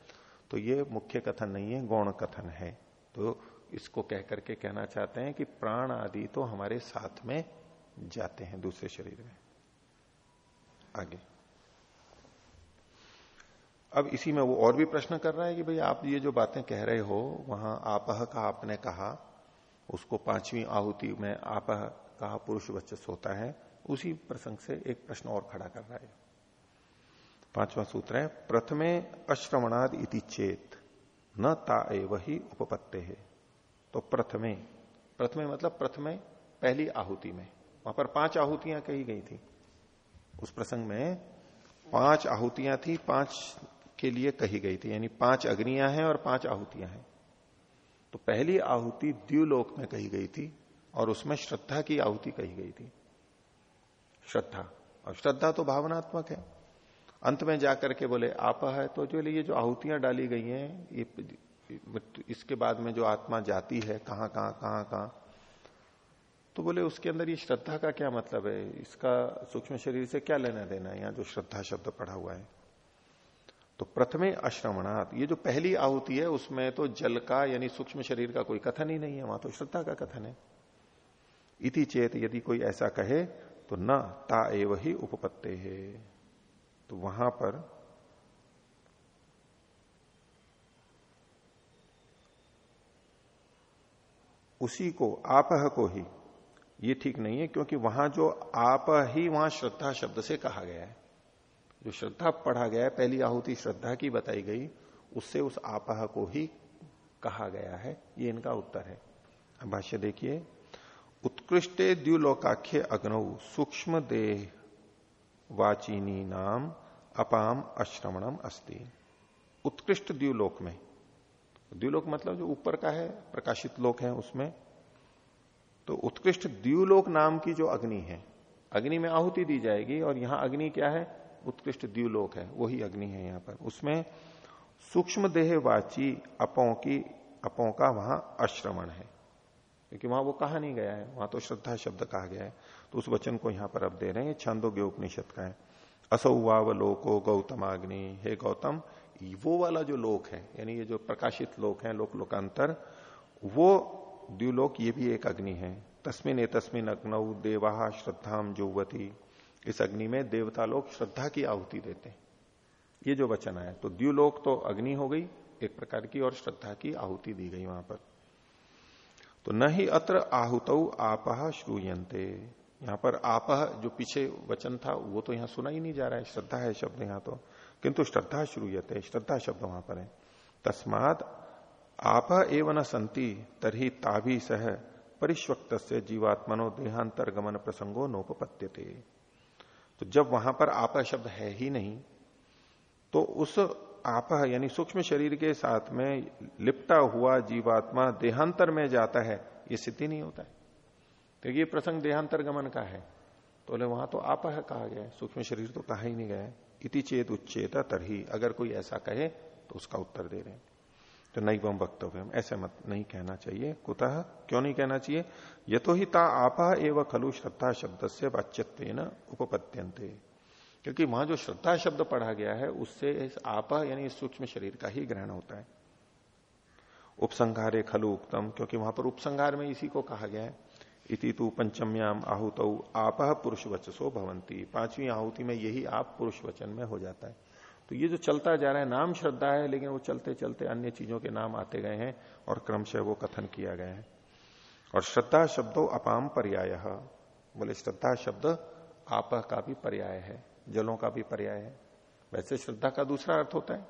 तो ये मुख्य कथन नहीं है, गौण कथन है। तो इसको कह करके कहना चाहते हैं कि प्राण आदि तो हमारे साथ में जाते हैं, दूसरे शरीर में। आगे। अब इसी में वो और भी प्रश्न कर रहा है कि भाई आप ये जो बातें कह रहे हो, वहाँ आपह का आपने कहा, उसको पांचवी आहुति में आपह कहा पुरुष वचस होता है, उसी प्रसंग से एक प्रश्न और खड़ा कर रहा है। पांचवा सूत्र है, प्रथमे अश्रवणाद इति चेत, न ता वही उपपत्ते है। तो प्रथमे प्रथमे मतलब प्रथमे पहली आहुति में। वहाँ पर पाँच आहुतियाँ कही गई थी। उस प्रसंग में पाँच आहुतियाँ थी, पाँच के लिए कही गई थी, यानी पाँच अग्नियाँ हैं और पाँच आहुतियाँ हैं। तो पहली आहुति द्व्यूलोक में कही गई थी और उसमें श्रद्धा की आहुति कही गई थी। श्रद्धा। और श्रद्धा तो भावनात्मक है। अंत में जाकर के बोले, आप है तो जो ये जो आहुतियाँ डाली गई हैं, ये इसके बाद में जो आत्मा जाती है, कहाँ कहाँ कहाँ कहाँ तो बोले, उसके अंदर ये श्रद्धा का क्या मतलब है? इसका सूक्ष्म शरीर से क्या लेना देना है? यहाँ जो श्रद्धा शब्द पढ़ा हुआ है। तो प्रथमे अश्रवणात्। ये जो पहली आहुति है, उसमें तो जल का यानी सूक्ष्म शरीर का कोई कथन ही नहीं है, वहाँ तो श्रद्धा का कथन है। इति चेत यदि कोई ऐसा कहे तो न, ता एव ही उपपत्ते है। तो वहाँ पर उसी को, आपह को ही, ये ठीक नहीं है, क्योंकि वहाँ जो आप ही, वहाँ श्रद्धा शब्द से कहा गया है। जो श्रद्धा पढ़ा गया है, पहली आहुति श्रद्धा की बताई गई, उससे उस आपह को ही कहा गया है। ये इनका उत्तर है। अब भाष्य देखिए, उत्कृष्ट द्व्युलोकाख्य अग्नऊ सूक्ष्म देह वाचिनी नाम अपाम अश्रवणम अस्ति। उत्कृष्ट द्व्युलोक में। द्व्युलोक मतलब जो ऊपर का है, प्रकाशित लोक है उसमें। तो उत्कृष्ट द्व्युलोक नाम की जो अग्नि है, अग्नि में आहुति दी जाएगी और यहाँ अग्नि क्या है? उत्कृष्ट द्व्यूलोक है, वही अग्नि है यहाँ पर। उसमें सूक्ष्म देहवाची अपों की, अपों का वहाँ अश्रवण है। क्योंकि वहाँ वो कहा नहीं गया है, वहाँ तो श्रद्धा शब्द कहा गया है। तो उस वचन को यहाँ पर अब दे रहे हैं छंदोग्य उपनिषद का है। असौवाव लोको गौतमाग्नि। हे गौतम, वो वाला जो लोक है, यानी ये जो प्रकाशित लोक है, लोक लोकांतर, वो द्व्यूलोक ये भी एक अग्नि है। तस्मिन ए तस्मिन अग्नऊ देवा श्रद्धाम जुवती इस अग्नि में देवता लोग श्रद्धा की आहुति देते हैं। ये जो वचन आया तो द्व्युलोक तो अग्नि हो गई, एक प्रकार की और श्रद्धा की आहुति दी गई वहाँ पर। तो न ही अत्र आहुत आपह श्रूयंते यहाँ पर आपह जो पीछे वचन था, वो तो यहाँ सुना ही नहीं जा रहा है, श्रद्धा है शब्द यहाँ तो। किंतु श्रद्धा श्रूयते, श्रद्धा शब्द वहाँ पर है। तस्मात आप एवं न संति तरही ताभी सह परिश्वक्त जीवात्मनो देहांतर गमन प्रसंगो नोपत्य तो जब वहाँ पर आप शब्द है ही नहीं तो उस आप यानी सूक्ष्म शरीर के साथ में लिपटा हुआ जीवात्मा देहांतर में जाता है, ये सिद्धि नहीं होता है। तो ये प्रसंग देहांतर गमन का है। तो बोले, वहाँ तो आप कहा गया सूक्ष्म शरीर तो कहा ही नहीं गया इति चेत उच्चेता तरही। अगर कोई ऐसा कहे तो उसका उत्तर दे रहे हैं। तो नहीं वम वक्तव्य ऐसे मत, नहीं कहना चाहिए। कुतः? क्यों नहीं कहना चाहिए? ये तो ही ता आपा एवं खलु श्रद्धा शब्द से वाच्यत्व न क्योंकि वहाँ जो श्रद्धा शब्द पढ़ा गया है, उससे इस आपा यानी सूक्ष्म शरीर का ही ग्रहण होता है। उपसंहारे खलु उक्तम, क्योंकि वहाँ पर उपसंहार में इसी को कहा गया है। इति तु पंचम्याम आहुत आप पुरुष वचसो भवंती पांचवी आहुति में यही आप पुरुष वचन में हो जाता है। तो ये जो चलता जा रहा है, नाम श्रद्धा है, लेकिन वो चलते चलते अन्य चीज़ों के नाम आते गए हैं और क्रमशः वो कथन किया गया है। और श्रद्धा शब्दों अपाम पर्याय। बोले, श्रद्धा शब्द आप का भी पर्याय है, जलों का भी पर्याय है। वैसे श्रद्धा का दूसरा अर्थ होता है।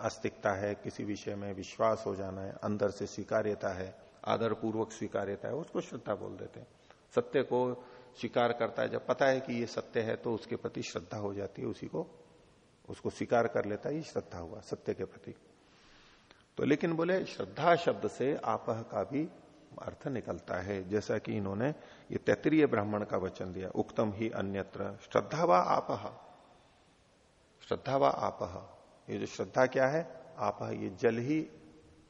आस्तिकता है, किसी विषय में विश्वास हो जाना है, अंदर से स्वीकार्यता है आदर पूर्वक स्वीकार्यता है, उसको श्रद्धा बोल देते हैं। सत्य को स्वीकार करता है। जब पता है कि ये सत्य है तो उसके प्रति श्रद्धा हो जाती है, उसी को, उसको स्वीकार कर लेता है, ये श्रद्धा हुआ, सत्य के प्रति। तो लेकिन बोले, श्रद्धा शब्द से आपह का भी अर्थ निकलता है। जैसा कि इन्होंने ये तैतरीय ब्राह्मण का वचन दिया, उक्तम ही अन्यत्र, श्रद्धा व आपह। श्रद्धा व आपह। ये जो श्रद्धा क्या है? आपह, ये जल ही,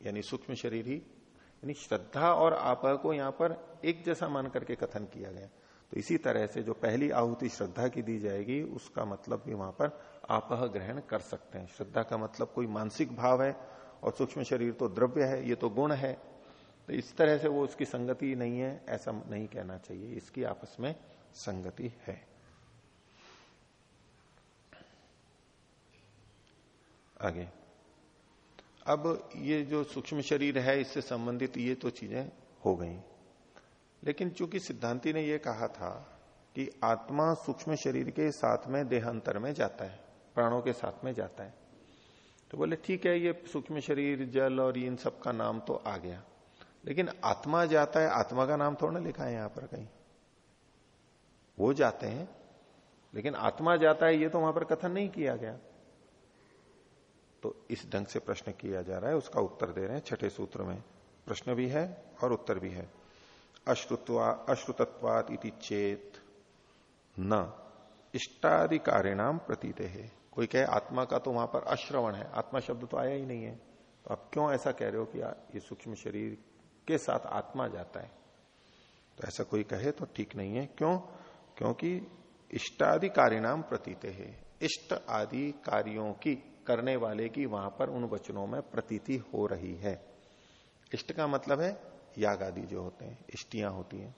यानी सूक्ष्म शरीर ही, यानी श्रद्धा और आपह को यहाँ पर एक जैसा मान करके कथन किया गया। तो इसी तरह से जो पहली आहुति श्रद्धा की दी जाएगी, उसका मतलब भी वहाँ पर आपह ग्रहण कर सकते हैं। श्रद्धा का मतलब कोई मानसिक भाव है और सूक्ष्म शरीर तो द्रव्य है, ये तो गुण है। तो इस तरह से वो उसकी संगति नहीं है, ऐसा नहीं कहना चाहिए। इसकी आपस में संगति है। आगे। अब ये जो सूक्ष्म शरीर है, इससे संबंधित ये तो चीज़ें हो गई। लेकिन चूँकि सिद्धांति ने यह कहा था कि आत्मा सूक्ष्म शरीर के साथ में देहांतर में जाता है, प्राणों के साथ में जाता है। तो बोले, ठीक है, ये सूक्ष्म शरीर, जल और इन सब का नाम तो आ गया। लेकिन आत्मा जाता है, आत्मा का नाम थोड़ा ना लिखा है यहाँ पर कहीं। वो जाते हैं, लेकिन आत्मा जाता है, ये तो वहाँ पर कथन नहीं किया गया। तो इस ढंग से प्रश्न किया जा रहा है, उसका उत्तर दे रहे हैं, छठे सूत्र में। प्रश्न भी है और उत्तर भी है। अश्रुत्वा, अश्रुतत्वात इति चेत न। इष्टाधिकारिणाम प्रतीत। है कोई कहे, आत्मा का तो वहाँ पर अश्रवण है, आत्मा शब्द तो आया ही नहीं है। तो आप क्यों ऐसा कह रहे हो कि ये सूक्ष्म शरीर के साथ आत्मा जाता है? तो ऐसा कोई कहे तो ठीक नहीं है। क्यों? क्योंकि इष्टाधिकारिणाम प्रतीत। है इष्ट आदि कार्यों की, करने वाले की वहाँ पर उन वचनों में प्रतीति हो रही है। इष्ट का मतलब है याग आदि जो होते हैं, इष्टियाँ होती हैं,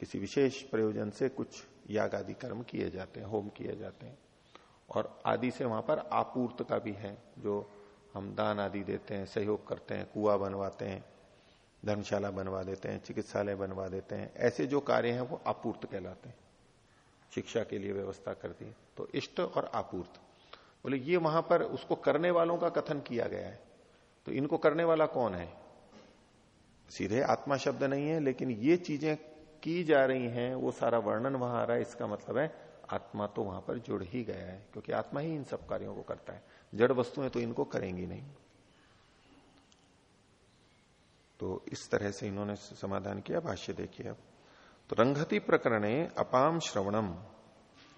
किसी विशेष प्रयोजन से कुछ याग आदि कर्म किए जाते हैं, होम किए जाते हैं। और आदि से वहाँ पर आपूर्त का भी है, जो हम दान आदि देते हैं, सहयोग करते हैं, कुआ बनवाते हैं, धर्मशाला बनवा देते हैं, चिकित्सालय बनवा देते हैं, ऐसे जो कार्य हैं वो आपूर्त कहलाते हैं। शिक्षा के लिए व्यवस्था करती है तो इष्ट और आपूर्त। बोले, ये वहाँ पर उसको करने वालों का कथन किया गया है तो इनको करने वाला कौन है? सीधे आत्मा शब्द नहीं है, लेकिन ये चीज़ें की जा रही हैं, वो सारा वर्णन वहाँ आ रहा है, इसका मतलब है आत्मा तो वहाँ पर जुड़ ही गया है, क्योंकि आत्मा ही इन सब कार्यों को करता है। जड़ वस्तुएँ तो इनको करेंगी नहीं। तो इस तरह से इन्होंने समाधान किया, भाष्य देखिए अब। तो रंगति प्रकरणे अपाम श्रवणम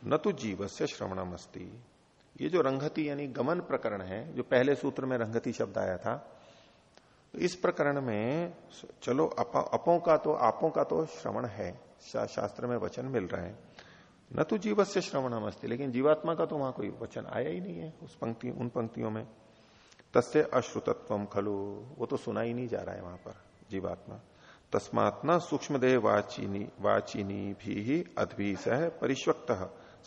न तो जीव से श्रवणम अस्ती। ये जो रंगति यानी गमन प्रकरण है, जो पहले सूत्र में रंगति शब्द आया था इस प्रकरण में चलो अपों का तो आपों का तो श्रवण है शा, शास्त्र में वचन मिल रहा है। न तो जीव से श्रवण मस्ती लेकिन जीवात्मा का तो वहाँ कोई वचन आया ही नहीं है उस पंक्ति उन पंक्तियों में। तस्य अश्रुतत्व खलु वो तो सुना ही नहीं जा रहा है वहाँ पर जीवात्मा। तस्मात्मा सूक्ष्म देह वाचिनी वाचिनी भी अद्भि सह परिश्वक्त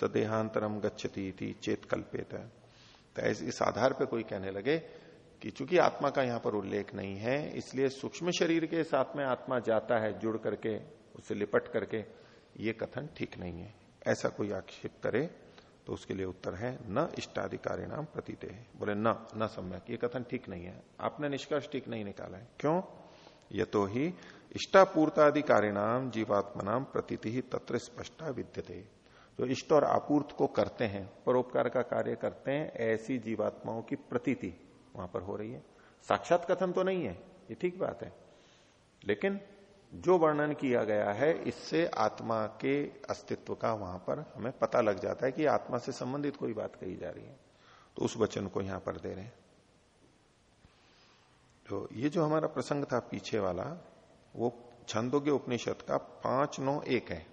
सदेहांतरम गच्छती चेत कल्पित। तो इस आधार पे कोई कहने लगे कि चूँकि आत्मा का यहाँ पर उल्लेख नहीं है, इसलिए सूक्ष्म शरीर के साथ में आत्मा जाता है, जुड़ करके उससे लिपट करके, ये कथन ठीक नहीं है। ऐसा कोई आक्षेप करे तो उसके लिए उत्तर है, न इष्टाधिकारी नाम प्रतीत। बोले, न न सम्यक, ये कथन ठीक नहीं है। आपने निष्कर्ष ठीक नहीं निकाला है। क्यों? ये तो ही इष्टापूर्ताधिकारी नाम जीवात्मा नाम प्रतीति ही तत्र स्पष्टा विद्यते। जो इष्ट और आपूर्त को करते हैं, परोपकार का कार्य करते हैं, ऐसी जीवात्माओं की प्रतीति। वहाँ पर हो रही है। साक्षात कथन तो नहीं है, ये ठीक बात है। लेकिन जो वर्णन किया गया है, इससे आत्मा के अस्तित्व का वहाँ पर हमें पता लग जाता है कि आत्मा से संबंधित कोई बात कही जा रही है। तो उस वचन को यहाँ पर दे रहे हैं। तो ये जो हमारा प्रसंग था पीछे वाला, वो छंदोग्य उपनिषद का पाँच नौ एक है।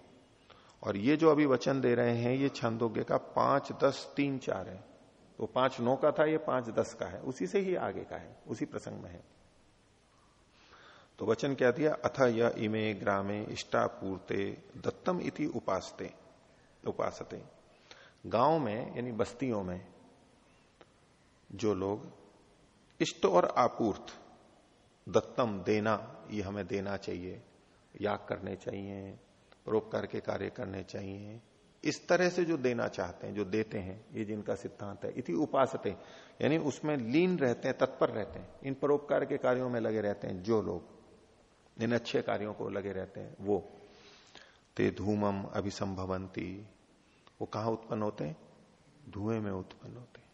और ये जो अभी वचन दे रहे हैं, ये छंदोग्य का पाँच दस तीन चार है। तो पाँच नौ का था, ये पाँच दस का है। उसी से ही आगे का है, उसी प्रसंग में है। तो वचन क्या दिया? अथ य इमे ग्रामे इष्टापूर्ते दत्तम इति उपासते उपासते। गाँव में, यानी बस्तियों में, जो लोग इष्ट और आपूर्त, दत्तम, देना, ये हमें देना चाहिए, याग करने चाहिए परोपकार के कार्य करने चाहिए इस तरह से जो देना चाहते हैं, जो देते हैं, ये जिनका सिद्धांत है, इति उपासते यानी उसमें लीन रहते हैं, तत्पर रहते हैं। इन परोपकार के कार्यों में लगे रहते हैं जो लोग। इन अच्छे कार्यों को लगे रहते हैं, वो। ते धूमम अभिसंभवंती। वो कहा उत्पन्न होते हैं? धुएँ में उत्पन्न होते हैं।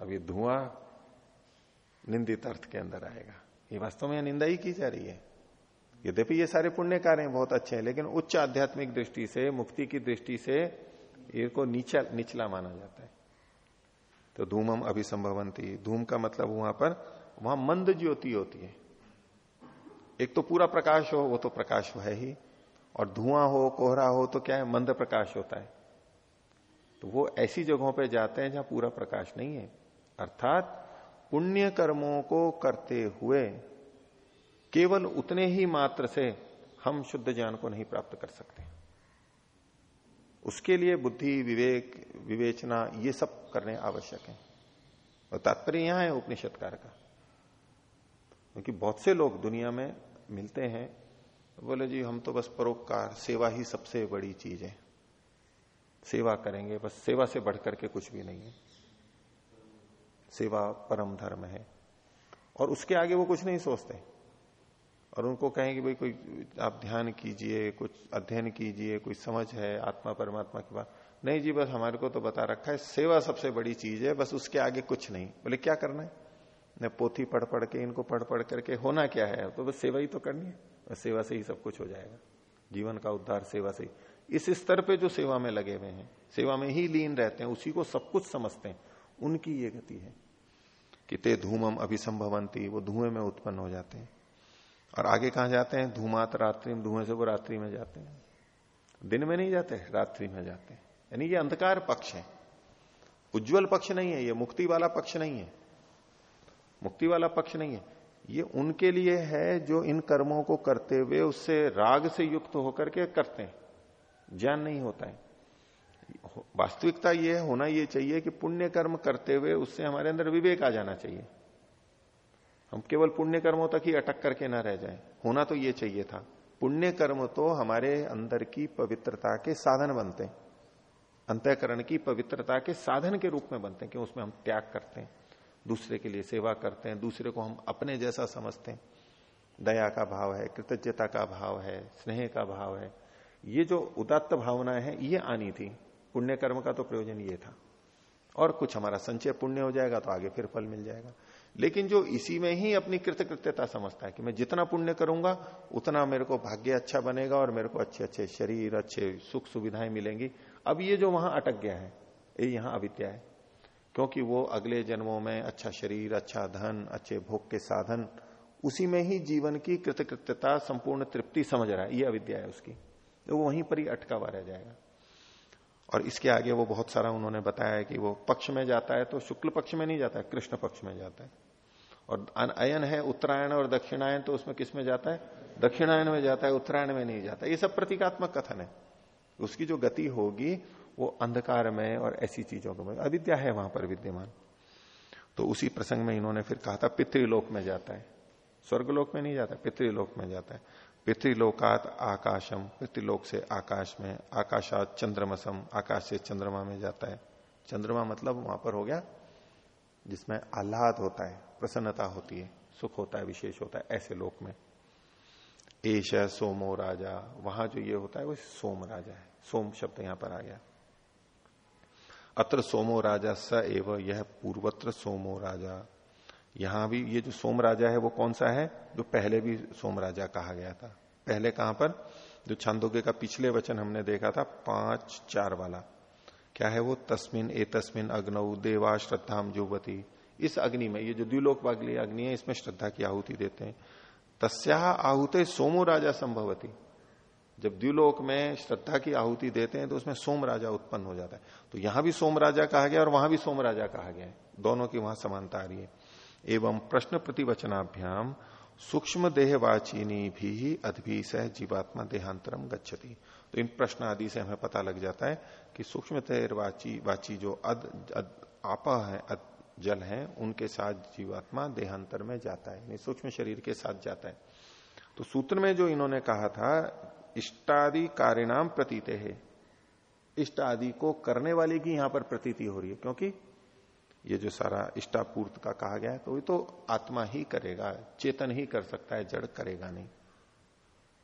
अब ये धुआँ निंदित अर्थ के अंदर आएगा। ये वास्तव में निंदा ही की जा रही है। यद्यपि ये सारे पुण्य कार्य बहुत अच्छे हैं, लेकिन उच्च आध्यात्मिक दृष्टि से, मुक्ति की दृष्टि से इनको नीचा, निचला माना जाता है। तो धूमम अभिसंभवंती। धूम का मतलब वहाँ पर, वहाँ मंद ज्योति होती है। एक तो पूरा प्रकाश हो, वो तो प्रकाश है ही। और धुआँ हो, कोहरा हो तो क्या है? मंद प्रकाश होता है। तो वो ऐसी जगहों पे जाते हैं जहाँ पूरा प्रकाश नहीं है। अर्थात पुण्य कर्मों को करते हुए केवल उतने ही मात्र से हम शुद्ध ज्ञान को नहीं प्राप्त कर सकते। उसके लिए बुद्धि, विवेक, विवेचना, ये सब करने आवश्यक है। और तात्पर्य यहाँ है उपनिषदकार का। क्योंकि बहुत से लोग दुनिया में मिलते हैं, बोले जी हम तो बस परोपकार, सेवा ही सबसे बड़ी चीज़ है। सेवा करेंगे, बस सेवा से बढ़कर के कुछ भी नहीं है। सेवा परम धर्म है। और उसके आगे वो कुछ नहीं सोचते। और उनको कहें कि भाई कोई, आप ध्यान कीजिए, कुछ अध्ययन कीजिए, कोई समझ है, आत्मा परमात्मा की बात। नहीं जी, बस हमारे को तो बता रखा है, सेवा सबसे बड़ी चीज़ है, बस उसके आगे कुछ नहीं। बोले, क्या करना है? न पोथी पढ़ पढ़ के, इनको पढ़ पढ़ करके, होना क्या है? तो बस सेवा ही तो करनी है। सेवा से ही सब कुछ हो जाएगा। जीवन का उद्धार सेवा से ही। इस स्तर पे जो सेवा में लगे हुए हैं, सेवा में ही लीन रहते हैं, उसी को सब कुछ समझते हैं। उनकी ये गति है कि ते धूमम अभिसंभवंती, वो धुएँ में उत्पन्न हो जाते हैं। और आगे कहा जाते हैं? धूमात रात्रि में, धुएँ से वो रात्रि में जाते हैं। दिन में नहीं जाते, रात्रि में जाते हैं। यानी ये अंधकार पक्ष है। उज्जवल पक्ष नहीं है, ये मुक्ति वाला पक्ष नहीं है। मुक्ति वाला पक्ष नहीं है। ये उनके लिए है जो इन कर्मों को करते हुए उससे राग से युक्त होकर के करते हैं। ज्ञान नहीं होता है। वास्तविकता ये होना ये चाहिए कि पुण्य कर्म करते हुए उससे हमारे अंदर विवेक आ जाना चाहिए। हम केवल पुण्य कर्मों तक ही अटक करके ना रह जाए। होना तो ये चाहिए था। पुण्य कर्म तो हमारे अंदर की पवित्रता के साधन बनते हैं। अंतकरण की पवित्रता के साधन के रूप में बनते हैं कि उसमें हम त्याग करते हैं, दूसरे के लिए सेवा करते हैं, दूसरे को हम अपने जैसा समझते हैं। दया का भाव है, कृतज्ञता का भाव है, स्नेह का भाव है। ये जो उदात्त भावना है, ये आनी थी। पुण्य कर्म का तो प्रयोजन ये था। और कुछ हमारा संचय पुण्य हो जाएगा तो आगे फिर फल मिल जाएगा। लेकिन जो इसी में ही अपनी कृतकृत्यता समझता है कि मैं जितना पुण्य करूँगा, उतना मेरे को भाग्य अच्छा बनेगा और मेरे को अच्छे अच्छे शरीर, अच्छे सुख सुविधाएँ मिलेंगी। अब ये जो वहाँ अटक गया है, ये यहाँ अविद्या है। क्योंकि वो अगले जन्मों में अच्छा शरीर अच्छा धन, अच्छे भोग के साधन, उसी में ही जीवन की कृतकृत्यता, संपूर्ण तृप्ति समझ रहा है। ये अविद्या है उसकी। तो वो वहीं पर ही अटका हुआ रह जाएगा। और इसके आगे वो बहुत सारा उन्होंने बताया कि वो पक्ष में जाता है तो शुक्ल पक्ष में नहीं जाता कृष्ण पक्ष में जाता है। और अयन है उत्तरायण और दक्षिणायन तो उसमें किसमें जाता है? दक्षिणायन में जाता है, उत्तरायण में नहीं जाता। ये सब प्रतीकात्मक कथन है। उसकी जो गति होगी, वो अंधकार में और ऐसी चीज़ों को अविद्या है वहाँ पर विद्यमान। तो उसी प्रसंग में इन्होंने फिर कहा था, पितृलोक में जाता है। स्वर्गलोक में नहीं जाता, पितृलोक में जाता है। पितृलोकात आकाशम, पितृलोक से आकाश में, आकाशात चंद्रमसम, आकाश से चंद्रमा में जाता है। चंद्रमा मतलब वहाँ पर हो गया जिसमें आह्लाद होता है, प्रसन्नता होती है, सुख होता है, विशेष होता है, ऐसे लोक में। एश, सोमो, राजा, वहाँ जो ये होता है, वो सोम राजा है। सोम शब्द यहाँ पर आ गया। अत्र सोमो राजा स एव, यह पूर्वत्र सोमो राजा। यहाँ भी ये जो सोम राजा है, वो कौन सा है? जो पहले भी सोम राजा कहा गया था। पहले कहाँ पर? जो छंदोगे का पिछले वचन हमने देखा था, पाँच चार वाला। क्या है वो? तस्मिन ए तस्मिन अग्नऊ देवा श्रद्धाम जुवती इस अग्नि में, ये जो द्विलोक वागली अग्नि है, इसमें श्रद्धा की आहुति देते हैं। तस्या आहुते सोमो राजा संभवती। जब द्विलोक में श्रद्धा की आहुति देते हैं तो उसमें सोम राजा उत्पन्न हो जाता है। तो यहाँ भी सोम राजा कहा गया और वहाँ भी सोम राजा कहा गया है। दोनों की वहाँ समानता आ रही है। एवं प्रश्न प्रतिवचनाभ्याम सूक्ष्म देहवाचिनी भी अदभी सह जीवात्मा देहांतरम गच्छति। तो इन प्रश्न आदि से हमें पता लग जाता है कि सूक्ष्म देहवाची वाची जो अद, अद आपा है अद, जल है उनके साथ जीवात्मा देहांतर में जाता है यानी सूक्ष्म शरीर के साथ जाता है। तो सूत्र में जो इन्होंने कहा था इष्टादि कारिणाम प्रतीत है। इष्ट आदि को करने वाले की यहाँ पर प्रतीति हो रही है क्योंकि ये जो सारा इष्टापूर्त का कहा गया है तो ये तो आत्मा ही करेगा चेतन ही कर सकता है जड़ करेगा नहीं।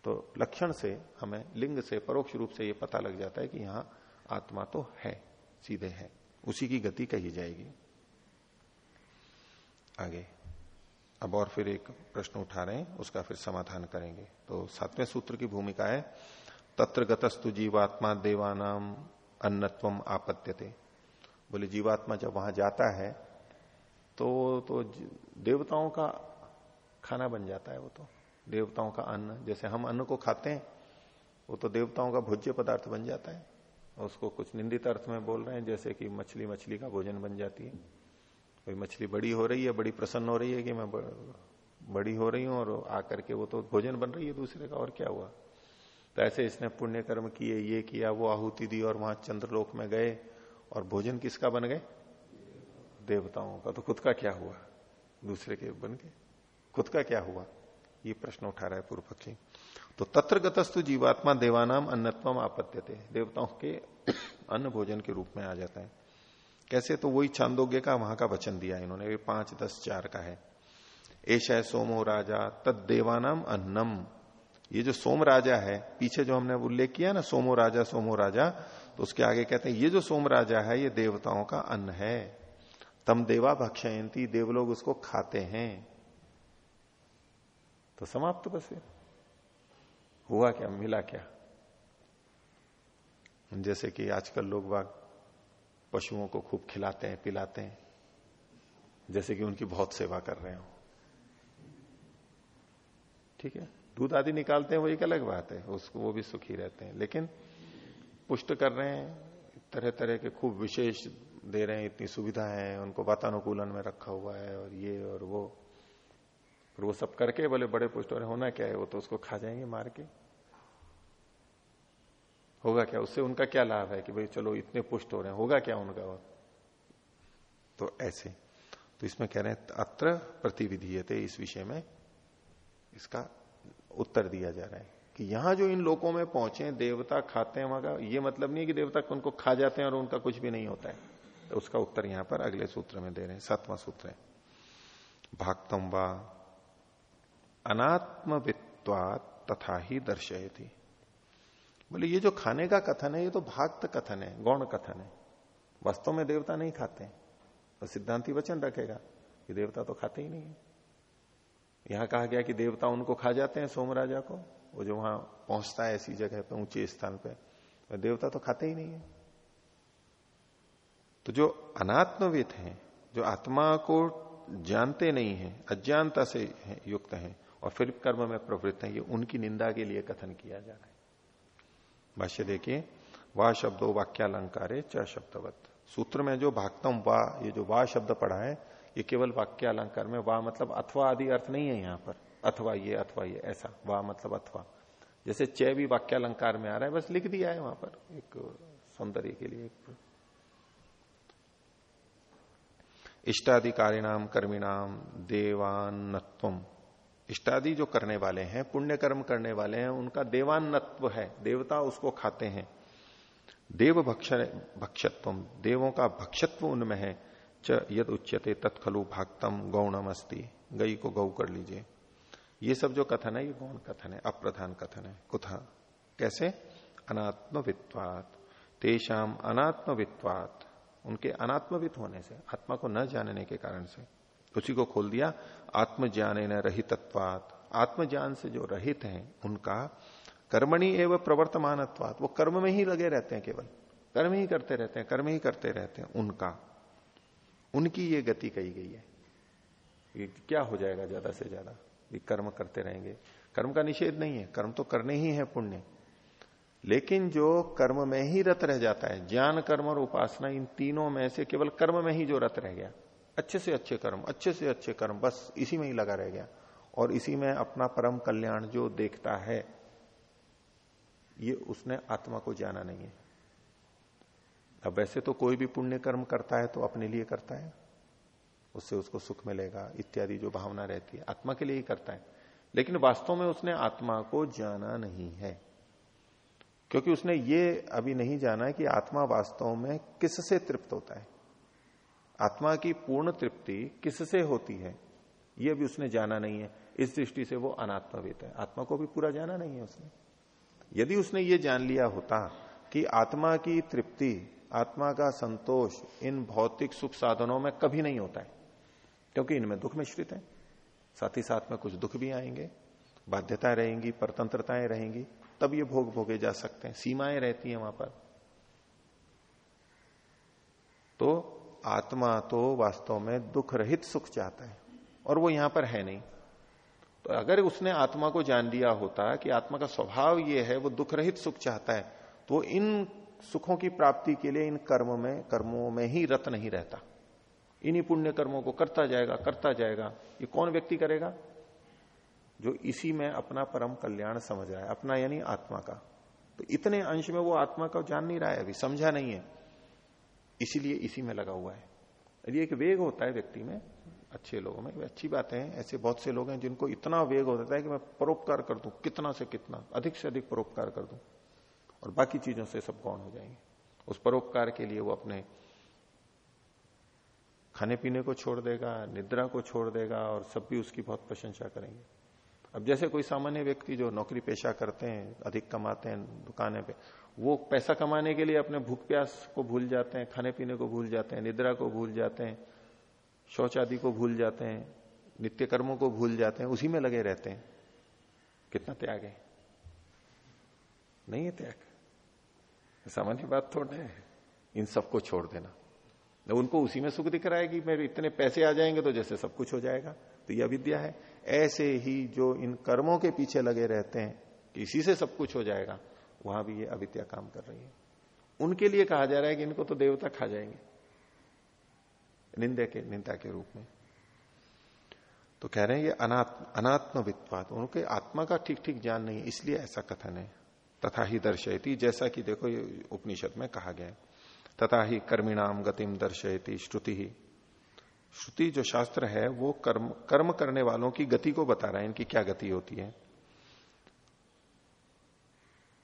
तो लक्षण से हमें, लिंग से, परोक्ष रूप से ये पता लग जाता है कि यहाँ आत्मा तो है, सीधे है। उसी की गति कही जाएगी। आगे। अब और फिर एक प्रश्न उठा रहे हैं, उसका फिर समाधान करेंगे। तो सातवें सूत्र की भूमिका है, तत्र गतस्तु जीवात्मा देवानाम अन्नत्वम आपत्त्यते। बोले, जीवात्मा जब वहाँ जाता है तो तो देवताओं का खाना बन जाता है वो तो। देवताओं का अन्न। जैसे हम अन्न को खाते हैं, वो तो देवताओं का भोज्य पदार्थ बन जाता है। उसको कुछ निंदित अर्थ में बोल रहे हैं, जैसे कि मछली मछली का भोजन बन जाती है। कोई मछली बड़ी हो रही है, बड़ी प्रसन्न हो रही है कि मैं बड़ी हो रही हूँ और आकर के वो तो भोजन बन रही है दूसरे का, और क्या हुआ? तो ऐसे इसने पुण्य कर्म किए, ये किया, वो आहुति दी और वहाँ चंद्रलोक में गए। और भोजन किसका बन गए? देवताओं का। तो खुद का क्या हुआ? दूसरे के बन गए खुद का क्या हुआ? ये प्रश्न उठा रहा है पूर्व पक्षी। तो तत्र गतस्तु जीवात्मा देवानाम अन्नत्वम आपत्त्यते देवताओं के अन्न भोजन के रूप में आ जाता है। कैसे? तो वही छांदोग्य का, वहाँ का वचन दिया इन्होंने। भी पाँच, दस, चार का है। एश है सोमो राजा तद देवानाम अन्नम। ये जो सोम राजा है, पीछे जो हमने उल्लेख किया ना, सोमो राजा सोमो राजा तो उसके आगे कहते हैं, ये जो सोम राजा है, ये देवताओं का अन्न है। तम देवा भक्षयंती देवलोग उसको खाते हैं। तो समाप्त बस हुआ क्या? मिला क्या? जैसे कि आजकल लोग बाग पशुओं को खूब खिलाते हैं, पिलाते हैं, जैसे कि उनकी बहुत सेवा कर रहे हो। ठीक है? दूध आदि निकालते हैं, वो एक अलग बात है। उसको वो भी सुखी रहते हैं। लेकिन पुष्ट कर रहे हैं तरह तरह के खूब विशेष दे रहे हैं, इतनी सुविधा है, उनको वातानुकूलन में रखा हुआ है, और ये और वो। और वो सब करके बोले, बड़े पुष्ट हो रहे होना क्या है? वो तो उसको खा जाएँगे मार के। होगा क्या? उससे उनका क्या लाभ है कि भाई चलो इतने पुष्ट हो रहे हैं, होगा क्या उनका और? तो ऐसे। तो इसमें कह रहे हैं, अत्र प्रतिविधि थे इस विषय में इसका उत्तर दिया जा रहा है कि यहाँ जो इन लोगों में पहुँचे, देवता खाते हैं, वहाँ का, ये मतलब नहीं है कि देवता उनको खा जाते हैं और उनका कुछ भी नहीं होता है। तो उसका उत्तर यहाँ पर अगले सूत्र में दे रहे हैं, सातवां सूत्र है। भागतम व अनात्मवित्वा तथा ही दर्शय थी बोले, ये जो खाने का कथन है, ये तो भागत कथन है, गौण कथन है। वास्तव में देवता नहीं खाते। तो सिद्धांति वचन रखेगा कि देवता तो खाते ही नहीं है। यहाँ कहा गया कि देवता उनको खा जाते हैं सोम राजा को। वो जो वहाँ पहुँचता है ऐसी जगह पे, ऊँचे स्थान पे तो देवता तो खाते ही नहीं है। तो जो अनात्मवित हैं, जो आत्मा को जानते नहीं है, अज्ञानता से युक्त हैं और फिर कर्म में प्रवृत्त है, ये उनकी निंदा के लिए कथन किया जा रहा है। भाष्य देखिए वाह शब्दो वाक्यालंकार च शब्दवत। सूत्र में जो भागतम वाह ये जो वाह शब्द पढ़ा है, ये केवल वाक्यालंकार में वाह मतलब अथवा आदि अर्थ नहीं है यहाँ पर। अथवा ये अथवा ये, ऐसा। वाह मतलब अथवा। जैसे चय भी वाक्यालंकार में आ रहा है, बस लिख दिया है वहाँ पर एक सौंदर्य के लिए एक। इष्टाधिकारिणाम कर्मिणाम देवान्नत्वम। इष्टादि जो करने वाले हैं पुण्य कर्म करने वाले हैं, उनका देवान्नत्व है। देवता उसको खाते हैं। देव भक्ष भक्षत्व देवों का भक्षत्व उनमें है। च यद उच्यते तत्खलु भागतम गौणम अस्ति गई को गौ कर लीजिए। ये सब जो कथन है, ये गौण कथन है, अप्रधान कथन है। कुथा कैसे? अनात्मवित्वात। तेषाम अनात्मवित्वात। उनके अनात्मवित होने से, आत्मा को न जानने के कारण से। उसी को खोल दिया आत्मज्ञान न रहितत्वात। आत्मज्ञान से जो रहित हैं, उनका कर्मणि एवं प्रवर्तमान वो कर्म में ही लगे रहते हैं केवल। कर्म ही करते रहते हैं, कर्म ही करते रहते हैं, उनका। उनकी ये गति कही गई है। ये क्या हो जाएगा ज़्यादा से ज़्यादा? ये कर्म करते रहेंगे। कर्म का निषेध नहीं है। कर्म तो करने ही है पुण्य। लेकिन जो कर्म में ही रत रह जाता है, ज्ञान कर्म और उपासना, इन तीनों में से केवल कर्म में ही जो रत रह गया। अच्छे से अच्छे कर्म, अच्छे से अच्छे कर्म, बस इसी में ही लगा रह गया। और इसी में अपना परम कल्याण जो देखता है, ये उसने आत्मा को जाना नहीं है। अब वैसे तो कोई भी पुण्य कर्म करता है तो अपने लिए करता है। उससे उसको सुख मिलेगा, इत्यादि जो भावना रहती है, आत्मा के लिए ही करता है। लेकिन वास्तव में उसने आत्मा को जाना नहीं है। क्योंकि उसने ये अभी नहीं जाना है कि आत्मा वास्तव में किससे तृप्त होता है। आत्मा की पूर्ण तृप्ति किससे होती है? ये भी उसने जाना नहीं है। इस दृष्टि से वो अनात्मवित है। आत्मा को भी पूरा जाना नहीं है उसने। यदि उसने ये जान लिया होता कि आत्मा की तृप्ति, आत्मा का संतोष इन भौतिक सुख साधनों में कभी नहीं होता है, क्योंकि इनमें दुख मिश्रित है। साथ ही साथ में कुछ दुख भी आएँगे। बाध्यताएँ रहेंगी, परतंत्रताएँ रहेंगी, तब ये भोग भोगे जा सकते हैं। सीमाएँ रहती हैं वहाँ पर। तो आत्मा तो वास्तव में दुख रहित सुख चाहता है, और वो यहाँ पर है नहीं। तो अगर उसने आत्मा को जान लिया होता कि आत्मा का स्वभाव ये है, वो दुख रहित सुख चाहता है तो इन सुखों की प्राप्ति के लिए इन कर्म में, कर्मों में ही रत नहीं रहता। इन्हीं पुण्य कर्मों को करता जाएगा करता जाएगा। ये कौन व्यक्ति करेगा? जो इसी में अपना परम कल्याण समझ रहा है, अपना यानी आत्मा का। तो इतने अंश में वो आत्मा का जान नहीं रहा है, अभी समझा नहीं है। इसीलिए इसी में लगा हुआ है। यदि एक वेग होता है व्यक्ति में, अच्छे लोगों में, अच्छी बातें हैं। ऐसे बहुत से लोग हैं जिनको इतना वेग होता है कि मैं परोपकार कर दूँ, कितना से कितना, अधिक से अधिक परोपकार कर दूँ, और बाकी चीज़ों से सब गौण हो जाएँगे। उस परोपकार के लिए वो अपने खाने पीने को छोड़ देगा, निद्रा को छोड़ देगा, और सब भी उसकी बहुत प्रशंसा करेंगे। अब जैसे कोई सामान्य व्यक्ति जो नौकरी पेशा करते हैं, अधिक कमाते हैं दुकाने पे, वो पैसा कमाने के लिए अपने भूख प्यास को भूल जाते हैं, खाने पीने को भूल जाते हैं, निद्रा को भूल जाते हैं शौच आदि को भूल जाते हैं नित्य कर्मों को भूल जाते हैं, उसी में लगे रहते हैं। कितना त्याग है? नहीं है त्याग। सामान्य बात थोड़ा है। इन सबको छोड़ देना। उनको उसी में सुख दिख रहा है कि मेरे इतने पैसे आ जाएँगे तो जैसे सब कुछ हो जाएगा। तो यह विद्या है। ऐसे ही जो इन कर्मों के पीछे लगे रहते हैं, इसी से सब कुछ हो जाएगा। वहाँ भी ये अविद्या काम कर रही है। उनके लिए कहा जा रहा है कि इनको तो देवता खा जाएँगे, निंदा के निंदा के रूप में। तो कह रहे हैं, ये अनात्म अनात्मवित्वाद, उनके आत्मा का ठीक ठीक ज्ञान नहीं इसलिए ऐसा कथन है। तथा ही दर्शयती, जैसा कि देखो ये उपनिषद में कहा गया तथा ही कर्मिणाम गतिम दर्शयती, श्रुति। ही श्रुति जो शास्त्र है, वो कर्म कर्म करने वालों की गति को बता रहा है, इनकी क्या गति होती है?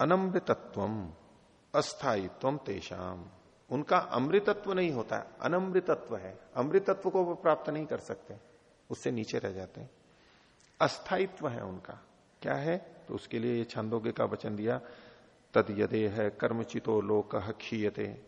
अनमृतत्व अस्थायित्व तेषाम उनका अमृतत्व नहीं होता है अनमृतत्व है। अमृतत्व को वो प्राप्त नहीं कर सकते, उससे नीचे रह जाते हैं। अस्थायित्व है उनका। क्या है? तो उसके लिए ये छंदोग्य का वचन दिया, तद यदे है कर्मचितो लोक क्षीयते।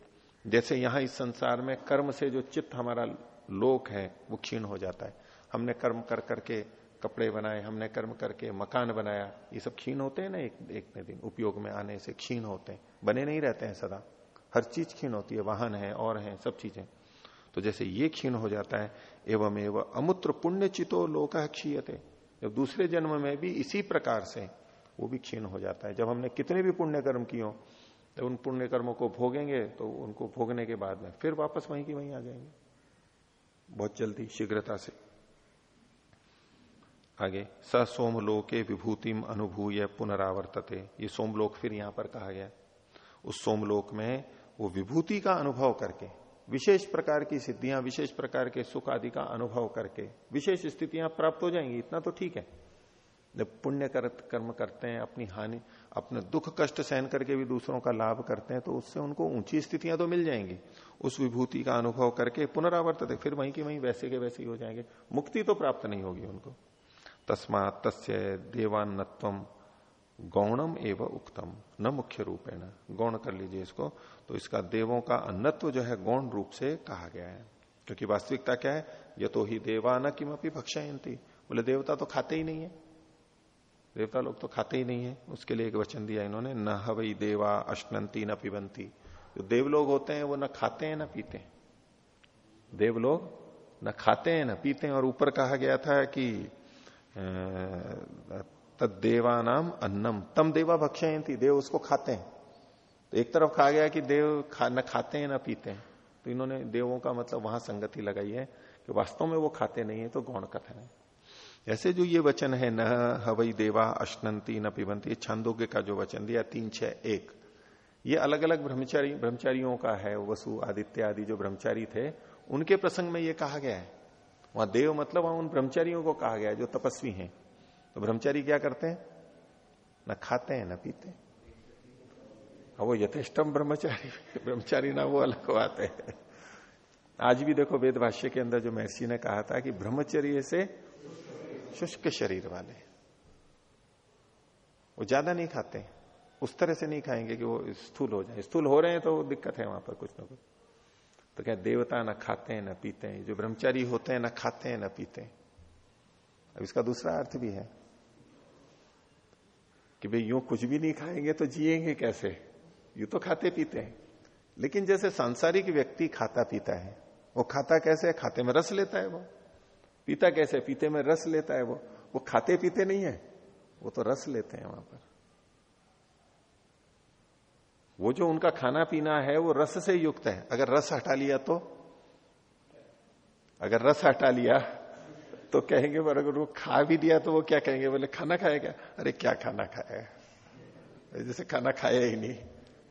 जैसे यहाँ इस संसार में कर्म से जो चित्त हमारा लोक है, वो क्षीण हो जाता है। हमने कर्म कर करके कपड़े बनाए, हमने कर्म करके मकान बनाया, ये सब क्षीण होते हैं ना एक एक दिन, उपयोग में आने से क्षीण होते हैं। बने नहीं रहते हैं सदा। हर चीज़ क्षीण होती है, वाहन है, और है, सब चीज़ें। तो जैसे ये क्षीण हो जाता है, एवं एवं अमुत्र पुण्य चितो लोक क्षीयते। जब दूसरे जन्म में भी इसी प्रकार से वो भी क्षीण हो जाता है। जब हमने कितने भी पुण्य कर्म किए तो उन पुण्य कर्मों को भोगेंगे तो उनको भोगने के बाद में फिर वापस वहीं की वहीं आ जाएँगे। बहुत जल्दी, शीघ्रता से। आगे, स सोमलोके विभूतिम अनुभूय पुनरावर्तते। ये सोमलोक फिर यहाँ पर कहा गया उस सोमलोक में वो विभूति का अनुभव करके, विशेष प्रकार की सिद्धियाँ, विशेष प्रकार के सुख आदि का अनुभव करके, विशेष स्थितियाँ प्राप्त हो जाएँगी। इतना तो ठीक है। जब पुण्य कर, कर्म करते हैं अपनी हानि अपने दुख कष्ट सहन करके भी दूसरों का लाभ करते हैं तो उससे उनको ऊँची स्थितियाँ तो मिल जाएँगी। उस विभूति का अनुभव करके पुनरावर्त फिर वहीं की वहीं वैसे के वैसे ही हो जाएँगे। मुक्ति तो प्राप्त नहीं होगी उनको। तस्मात तस्य देवान्नत्व गौणम एवं उक्तम न मुख्य रूपेण। गौण कर लीजिए इसको। तो इसका देवों का अन्नत्व जो है गौण रूप से कहा गया है। क्योंकि वास्तविकता क्या है? ये तो ही देवा न किमपी भक्षयंती बोले देवता तो खाते ही नहीं है। देवता लोग तो खाते ही नहीं है। उसके लिए एक वचन दिया इन्होंने न हवई देवा अश्नंती न पिबंती जो देव लोग होते हैं वो न खाते हैं न पीते हैं। देव लोग न खाते हैं न पीते हैं। और ऊपर कहा गया था कि तद देवा नाम अन्नम। तम देवा भक्षयंती देव उसको खाते हैं। तो एक तरफ़ कहा गया कि देव खा, न खाते हैं न पीते हैं। तो इन्होंने देवों का मतलब वहाँ संगति लगाई है कि वास्तव में वो खाते नहीं है तो गौण कथन है। ऐसे जो ये वचन है, न हवई देवा अश्नंती न पिबंती छंदोग्य का जो वचन, दिया तीन, छह, एक, ये अलग अलग ब्रह्मचारी, ब्रह्मचारियों का है, वसु, आदित्य आदि जो ब्रह्मचारी थे, उनके प्रसंग में ये कहा गया है। वहाँ देव मतलब वहाँ उन ब्रह्मचारियों को कहा गया है जो तपस्वी हैं। तो ब्रह्मचारी क्या करते हैं? न खाते हैं, न पीते हैं। वो यथेष्टम ब्रह्मचारी ब्रह्मचारी ना वो अलग बात है। आज भी देखो वेद भाष्य के अंदर जो महर्षि ने कहा था कि ब्रह्मचर्य से शुष्क शरीर वाले। वो ज़्यादा नहीं खाते उस तरह से नहीं खाएँगे कि वो स्थूल हो जाए। स्थूल हो रहे हैं तो दिक्कत है वहाँ पर कुछ ना कुछ। तो क्या देवता ना खाते हैं, ना पीते हैं? जो ब्रह्मचारी होते हैं, ना खाते हैं, ना पीते हैं। अब इसका दूसरा अर्थ भी है कि भाई यूँ कुछ भी नहीं खाएँगे तो जिएँगे कैसे? यू तो खाते पीते हैं। लेकिन जैसे सांसारिक व्यक्ति खाता पीता है, वो खाता कैसे? है खाते में रस लेता है वो। पीता कैसे? पीते में रस लेता है वो। वो खाते पीते नहीं है। वो तो रस लेते हैं वहाँ पर। वो जो उनका खाना पीना है, वो रस से युक्त है। अगर रस हटा लिया तो? अगर रस हटा लिया तो कहेंगे, पर अगर वो खा भी दिया तो वो क्या कहेंगे? बोले, खाना खाया क्या? अरे, क्या खाना खाया जैसे खाना खाया ही नहीं।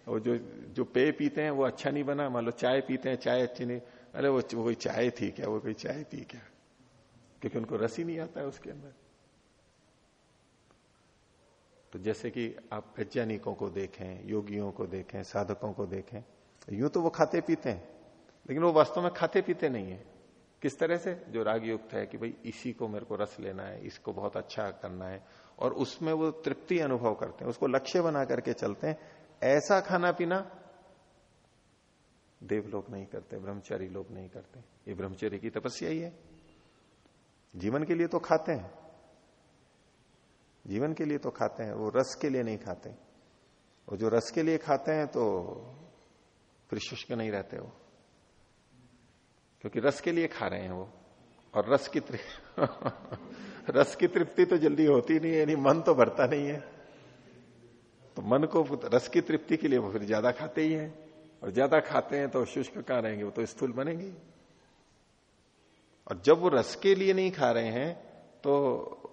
वो जो जो पेय पीते हैं, वो अच्छा नहीं बना। मान लो, चाय पीते हैं, चाय अच्छी नहीं। अरे, वो कोई चाय थी क्या? वो कोई चाय पी क्या? क्योंकि उनको रस ही नहीं आता है उसके अंदर। तो जैसे कि आप वैज्ञानिकों को देखें, योगियों को देखें, साधकों को देखें, यूँ तो वो खाते पीते हैं, लेकिन वो वास्तव में खाते पीते नहीं है। किस तरह से? जो राग युक्त है कि भाई, इसी को मेरे को रस लेना है, इसको बहुत अच्छा करना है, और उसमें वो तृप्ति अनुभव करते हैं, उसको लक्ष्य बना करके चलते हैं। ऐसा खाना पीना देव लोग नहीं करते, ब्रह्मचारी लोग नहीं करते। ये ब्रह्मचर्य की तपस्या ही है। जीवन के लिए तो खाते हैं। जीवन के लिए तो खाते हैं, वो रस के लिए नहीं खाते। और जो रस के लिए खाते हैं तो फिर शुष्क नहीं रहते वो। क्योंकि रस के लिए खा रहे हैं वो, और रस की रस की तृप्ति तो जल्दी होती नहीं है, यानी मन तो भरता नहीं है। तो मन को रस की तृप्ति के लिए वो फिर ज़्यादा खाते ही हैं, और ज़्यादा खाते हैं तो शुष्क कहाँ रहेंगे, वो तो स्थूल बनेंगे। और जब वो रस के लिए नहीं खा रहे हैं तो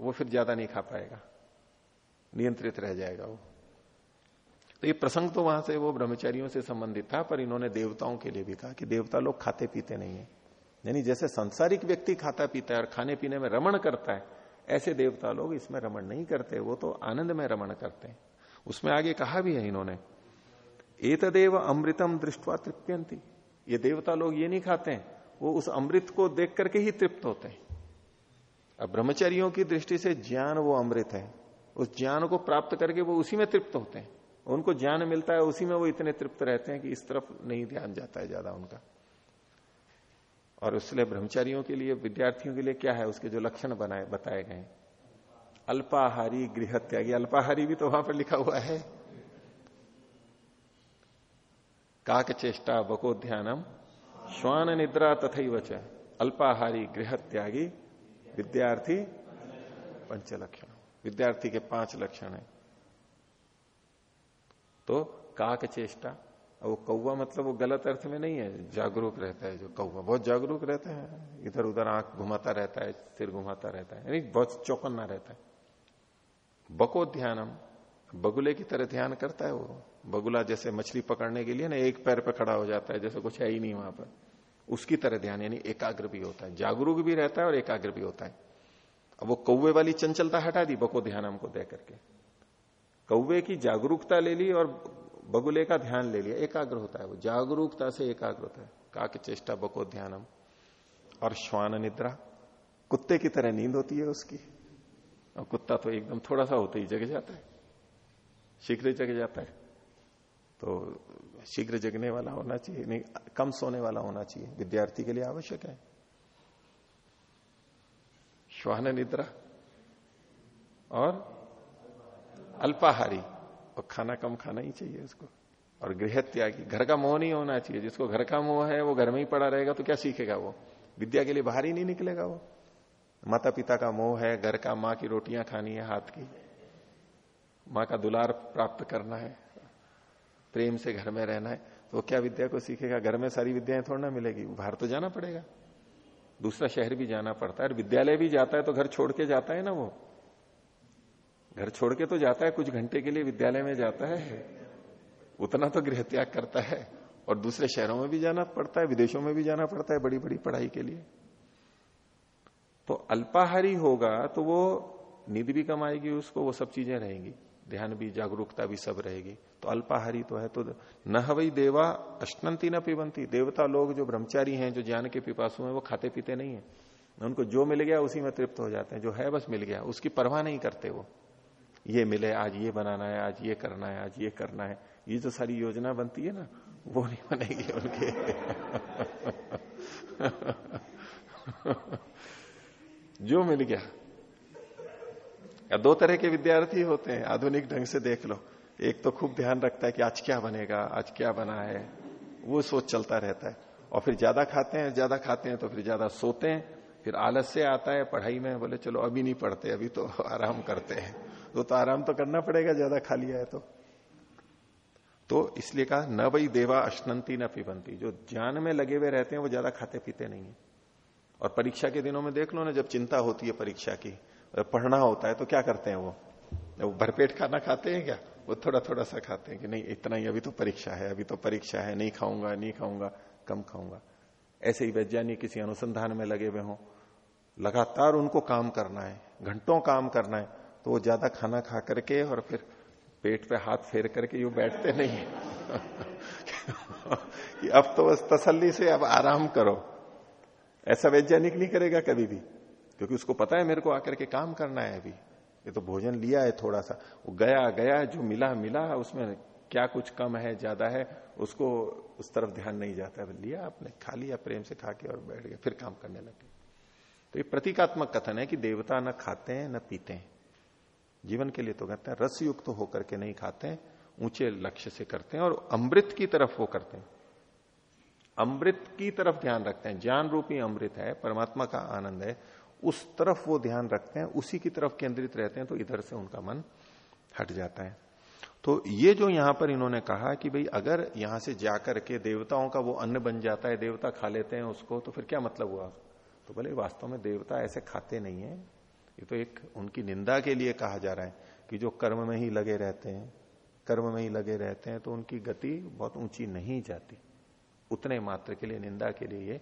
वो फिर ज़्यादा नहीं खा पाएगा। नियंत्रित रह जाएगा वो। तो ये प्रसंग तो वहाँ से वो ब्रह्मचारियों से संबंधित था, पर इन्होंने देवताओं के लिए भी कहा कि देवता लोग खाते पीते नहीं है। यानी जैसे संसारिक व्यक्ति खाता पीता है और खाने पीने में रमण करता है, ऐसे देवता लोग इसमें रमण नहीं करते, वो तो आनंद में रमण करते हैं। उसमें आगे कहा भी है इन्होंने, एतदेव अमृतम दृष्टवा तृप्यंती ये देवता लोग ये नहीं खाते हैं। वो उस अमृत को देख करके ही तृप्त होते हैं। अब ब्रह्मचारियों की दृष्टि से ज्ञान वो अमृत है। उस ज्ञान को प्राप्त करके वो उसी में तृप्त होते हैं। उनको ज्ञान मिलता है, उसी में वो इतने तृप्त रहते हैं कि इस तरफ़ नहीं ध्यान जाता है ज़्यादा उनका। और इसलिए ब्रह्मचारियों के लिए, विद्यार्थियों के लिए क्या है? उसके जो लक्षण बनाए, बताए गए अल्पाहारी गृह त्यागी अल्पाहारी भी तो वहाँ पर लिखा हुआ है। काक चेष्टा बको ध्यानम श्वान निद्रा तथा वच अल्पाहारी गृह त्यागी विद्यार्थी पंच लक्षण विद्यार्थी के पाँच लक्षण है तो काक चेष्टा वो कौवा मतलब वो गलत अर्थ में नहीं है जागरूक रहता है जो कौवा बहुत जागरूक रहता है इधर उधर आँख घुमाता रहता है सिर घुमाता रहता है यानी बहुत चौकन्ना रहता है बको ध्यानम बगुले की तरह ध्यान करता है वो बगुला जैसे मछली पकड़ने के लिए ना एक पैर पर खड़ा हो जाता है जैसे कुछ है ही नहीं वहाँ पर उसकी तरह ध्यान, यानी एकाग्र भी होता है। जागरूक भी रहता है और एकाग्र भी होता है। अब वो कौवे वाली चंचलता हटा दी, बको ध्यान हमको दे करके। कौवे की जागरूकता ले ली और बगुले का ध्यान ले लिया। एकाग्र होता है वो। जागरूकता से एकाग्र होता है काक चेष्टा, बको ध्यानम। और श्वान निद्रा। कुत्ते की तरह नींद होती है उसकी। और कुत्ता तो एकदम थोड़ा सा होते ही जग जाता है। शीघ्र जग जाता है। तो शीघ्र जगने वाला होना चाहिए, नहीं, कम सोने वाला होना चाहिए। विद्यार्थी के लिए आवश्यक है। श्वान निद्रा और अल्पाहारी। और खाना कम खाना ही चाहिए उसको। और गृह त्यागी। घर का मोह नहीं होना चाहिए। जिसको घर का मोह है, वो घर में ही पड़ा रहेगा तो क्या सीखेगा वो? विद्या के लिए बाहर ही नहीं निकलेगा वो। माता पिता का मोह है, घर का माँ की रोटियाँ खानी है हाथ की। माँ का दुलार प्राप्त करना है। प्रेम से घर में रहना है तो क्या विद्या को सीखेगा? घर में सारी विद्याएँ थोड़ा ना मिलेगी, बाहर तो जाना पड़ेगा। दूसरा शहर भी जाना पड़ता है, और विद्यालय भी जाता है तो घर छोड़ के जाता है ना वो? घर छोड़ के तो जाता है, कुछ घंटे के लिए विद्यालय में जाता है। उतना तो गृह त्याग करता है, और दूसरे शहरों में भी जाना पड़ता है, विदेशों में भी जाना पड़ता है बड़ी बड़ी पढ़ाई के लिए। तो अल्पाहारी होगा तो वो, नींद भी कमाएगी उसको वो सब चीज़ें रहेंगी। ध्यान भी, जागरूकता भी सब रहेगी। तो अल्पाहारी तो है तो न हवई देवा अष्टंती न पिबंती। देवता लोग जो ब्रह्मचारी हैं, जो ज्ञान के पिपासु हैं, वो खाते पीते नहीं है। उनको जो मिल गया, उसी में तृप्त हो जाते हैं। जो है, बस मिल गया। उसकी परवाह नहीं करते वो। ये मिले, आज ये बनाना है, आज ये करना है, आज ये करना है। ये जो सारी योजना बनती है ना, वो नहीं बनेगी उनके। जो मिल गया। या दो तरह के विद्यार्थी होते हैं, आधुनिक ढंग से देख लो। एक तो खूब ध्यान रखता है कि आज क्या बनेगा आज क्या बना है वो सोच चलता रहता है। और फिर ज़्यादा खाते हैं ज़्यादा खाते हैं तो फिर ज़्यादा सोते हैं फिर आलस से आता है पढ़ाई में बोले चलो अभी नहीं पढ़ते अभी तो आराम करते हैं। तो, तो आराम तो करना पड़ेगा ज़्यादा खा लिया है तो। तो इसलिए कहा न वही देवा अश्नंती न पिबंती जो ज्ञान में लगे हुए रहते हैं वो ज़्यादा खाते पीते नहीं है। और परीक्षा के दिनों में देख लो ना जब चिंता होती है परीक्षा की पढ़ना होता है तो क्या करते हैं वो? वो भरपेट खाना खाते हैं क्या? वो थोड़ा थोड़ा सा खाते हैं कि नहीं, इतना ही, अभी तो परीक्षा है, अभी तो परीक्षा है, नहीं खाऊँगा नहीं खाऊँगा, कम खाऊँगा। ऐसे ही वैज्ञानिक किसी अनुसंधान में लगे हुए हों, लगातार उनको काम करना है, घंटों काम करना है तो वो ज़्यादा खाना खा करके और फिर पेट पे हाथ फेर करके यू बैठते नहीं कि अब तो बस तसल्ली से अब आराम करो। ऐसा वैज्ञानिक नहीं करेगा कभी भी, क्योंकि उसको पता है मेरे को आकर के काम करना है अभी। ये तो भोजन लिया है थोड़ा सा। वो गया गया, जो मिला मिला, उसमें क्या कुछ कम है, ज़्यादा है, उसको उस तरफ़ ध्यान नहीं जाता। है लिया आपने, खा लिया, प्रेम से खा के और बैठ गया, फिर काम करने लगे। तो ये प्रतीकात्मक कथन है कि देवता न खाते हैं, न पीते हैं। जीवन के लिए तो कहते हैं रस युक्त तो होकर के नहीं खाते हैं, ऊँचे लक्ष्य से करते हैं और अमृत की तरफ़ वो करते हैं। अमृत की तरफ़ ध्यान रखते हैं। ज्ञान रूपी अमृत है, परमात्मा का आनंद है। उस तरफ़ वो ध्यान रखते हैं, उसी की तरफ़ केंद्रित रहते हैं तो इधर से उनका मन हट जाता है। तो ये जो यहाँ पर इन्होंने कहा कि भाई अगर यहाँ से जाकर के देवताओं का वो अन्न बन जाता है, देवता खा लेते हैं उसको तो फिर क्या मतलब हुआ? तो बोले वास्तव में देवता ऐसे खाते नहीं है, ये तो एक उनकी निंदा के लिए कहा जा रहा है कि जो कर्म में ही लगे रहते हैं, कर्म में ही लगे रहते हैं तो उनकी गति बहुत ऊँची नहीं जाती। उतने मात्र के लिए, निंदा के लिए ये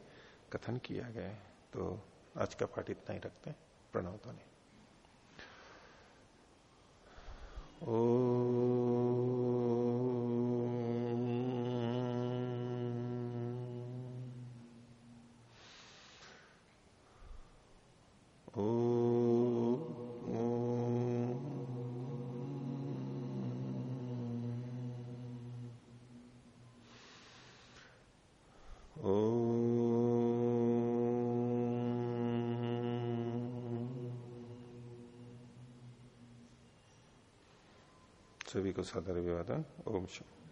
कथन किया गया है। तो आज का पाठ इतना ही रखते हैं। प्रणव ध्वनि। नहीं ओ को सदर विवादन ओम शुभ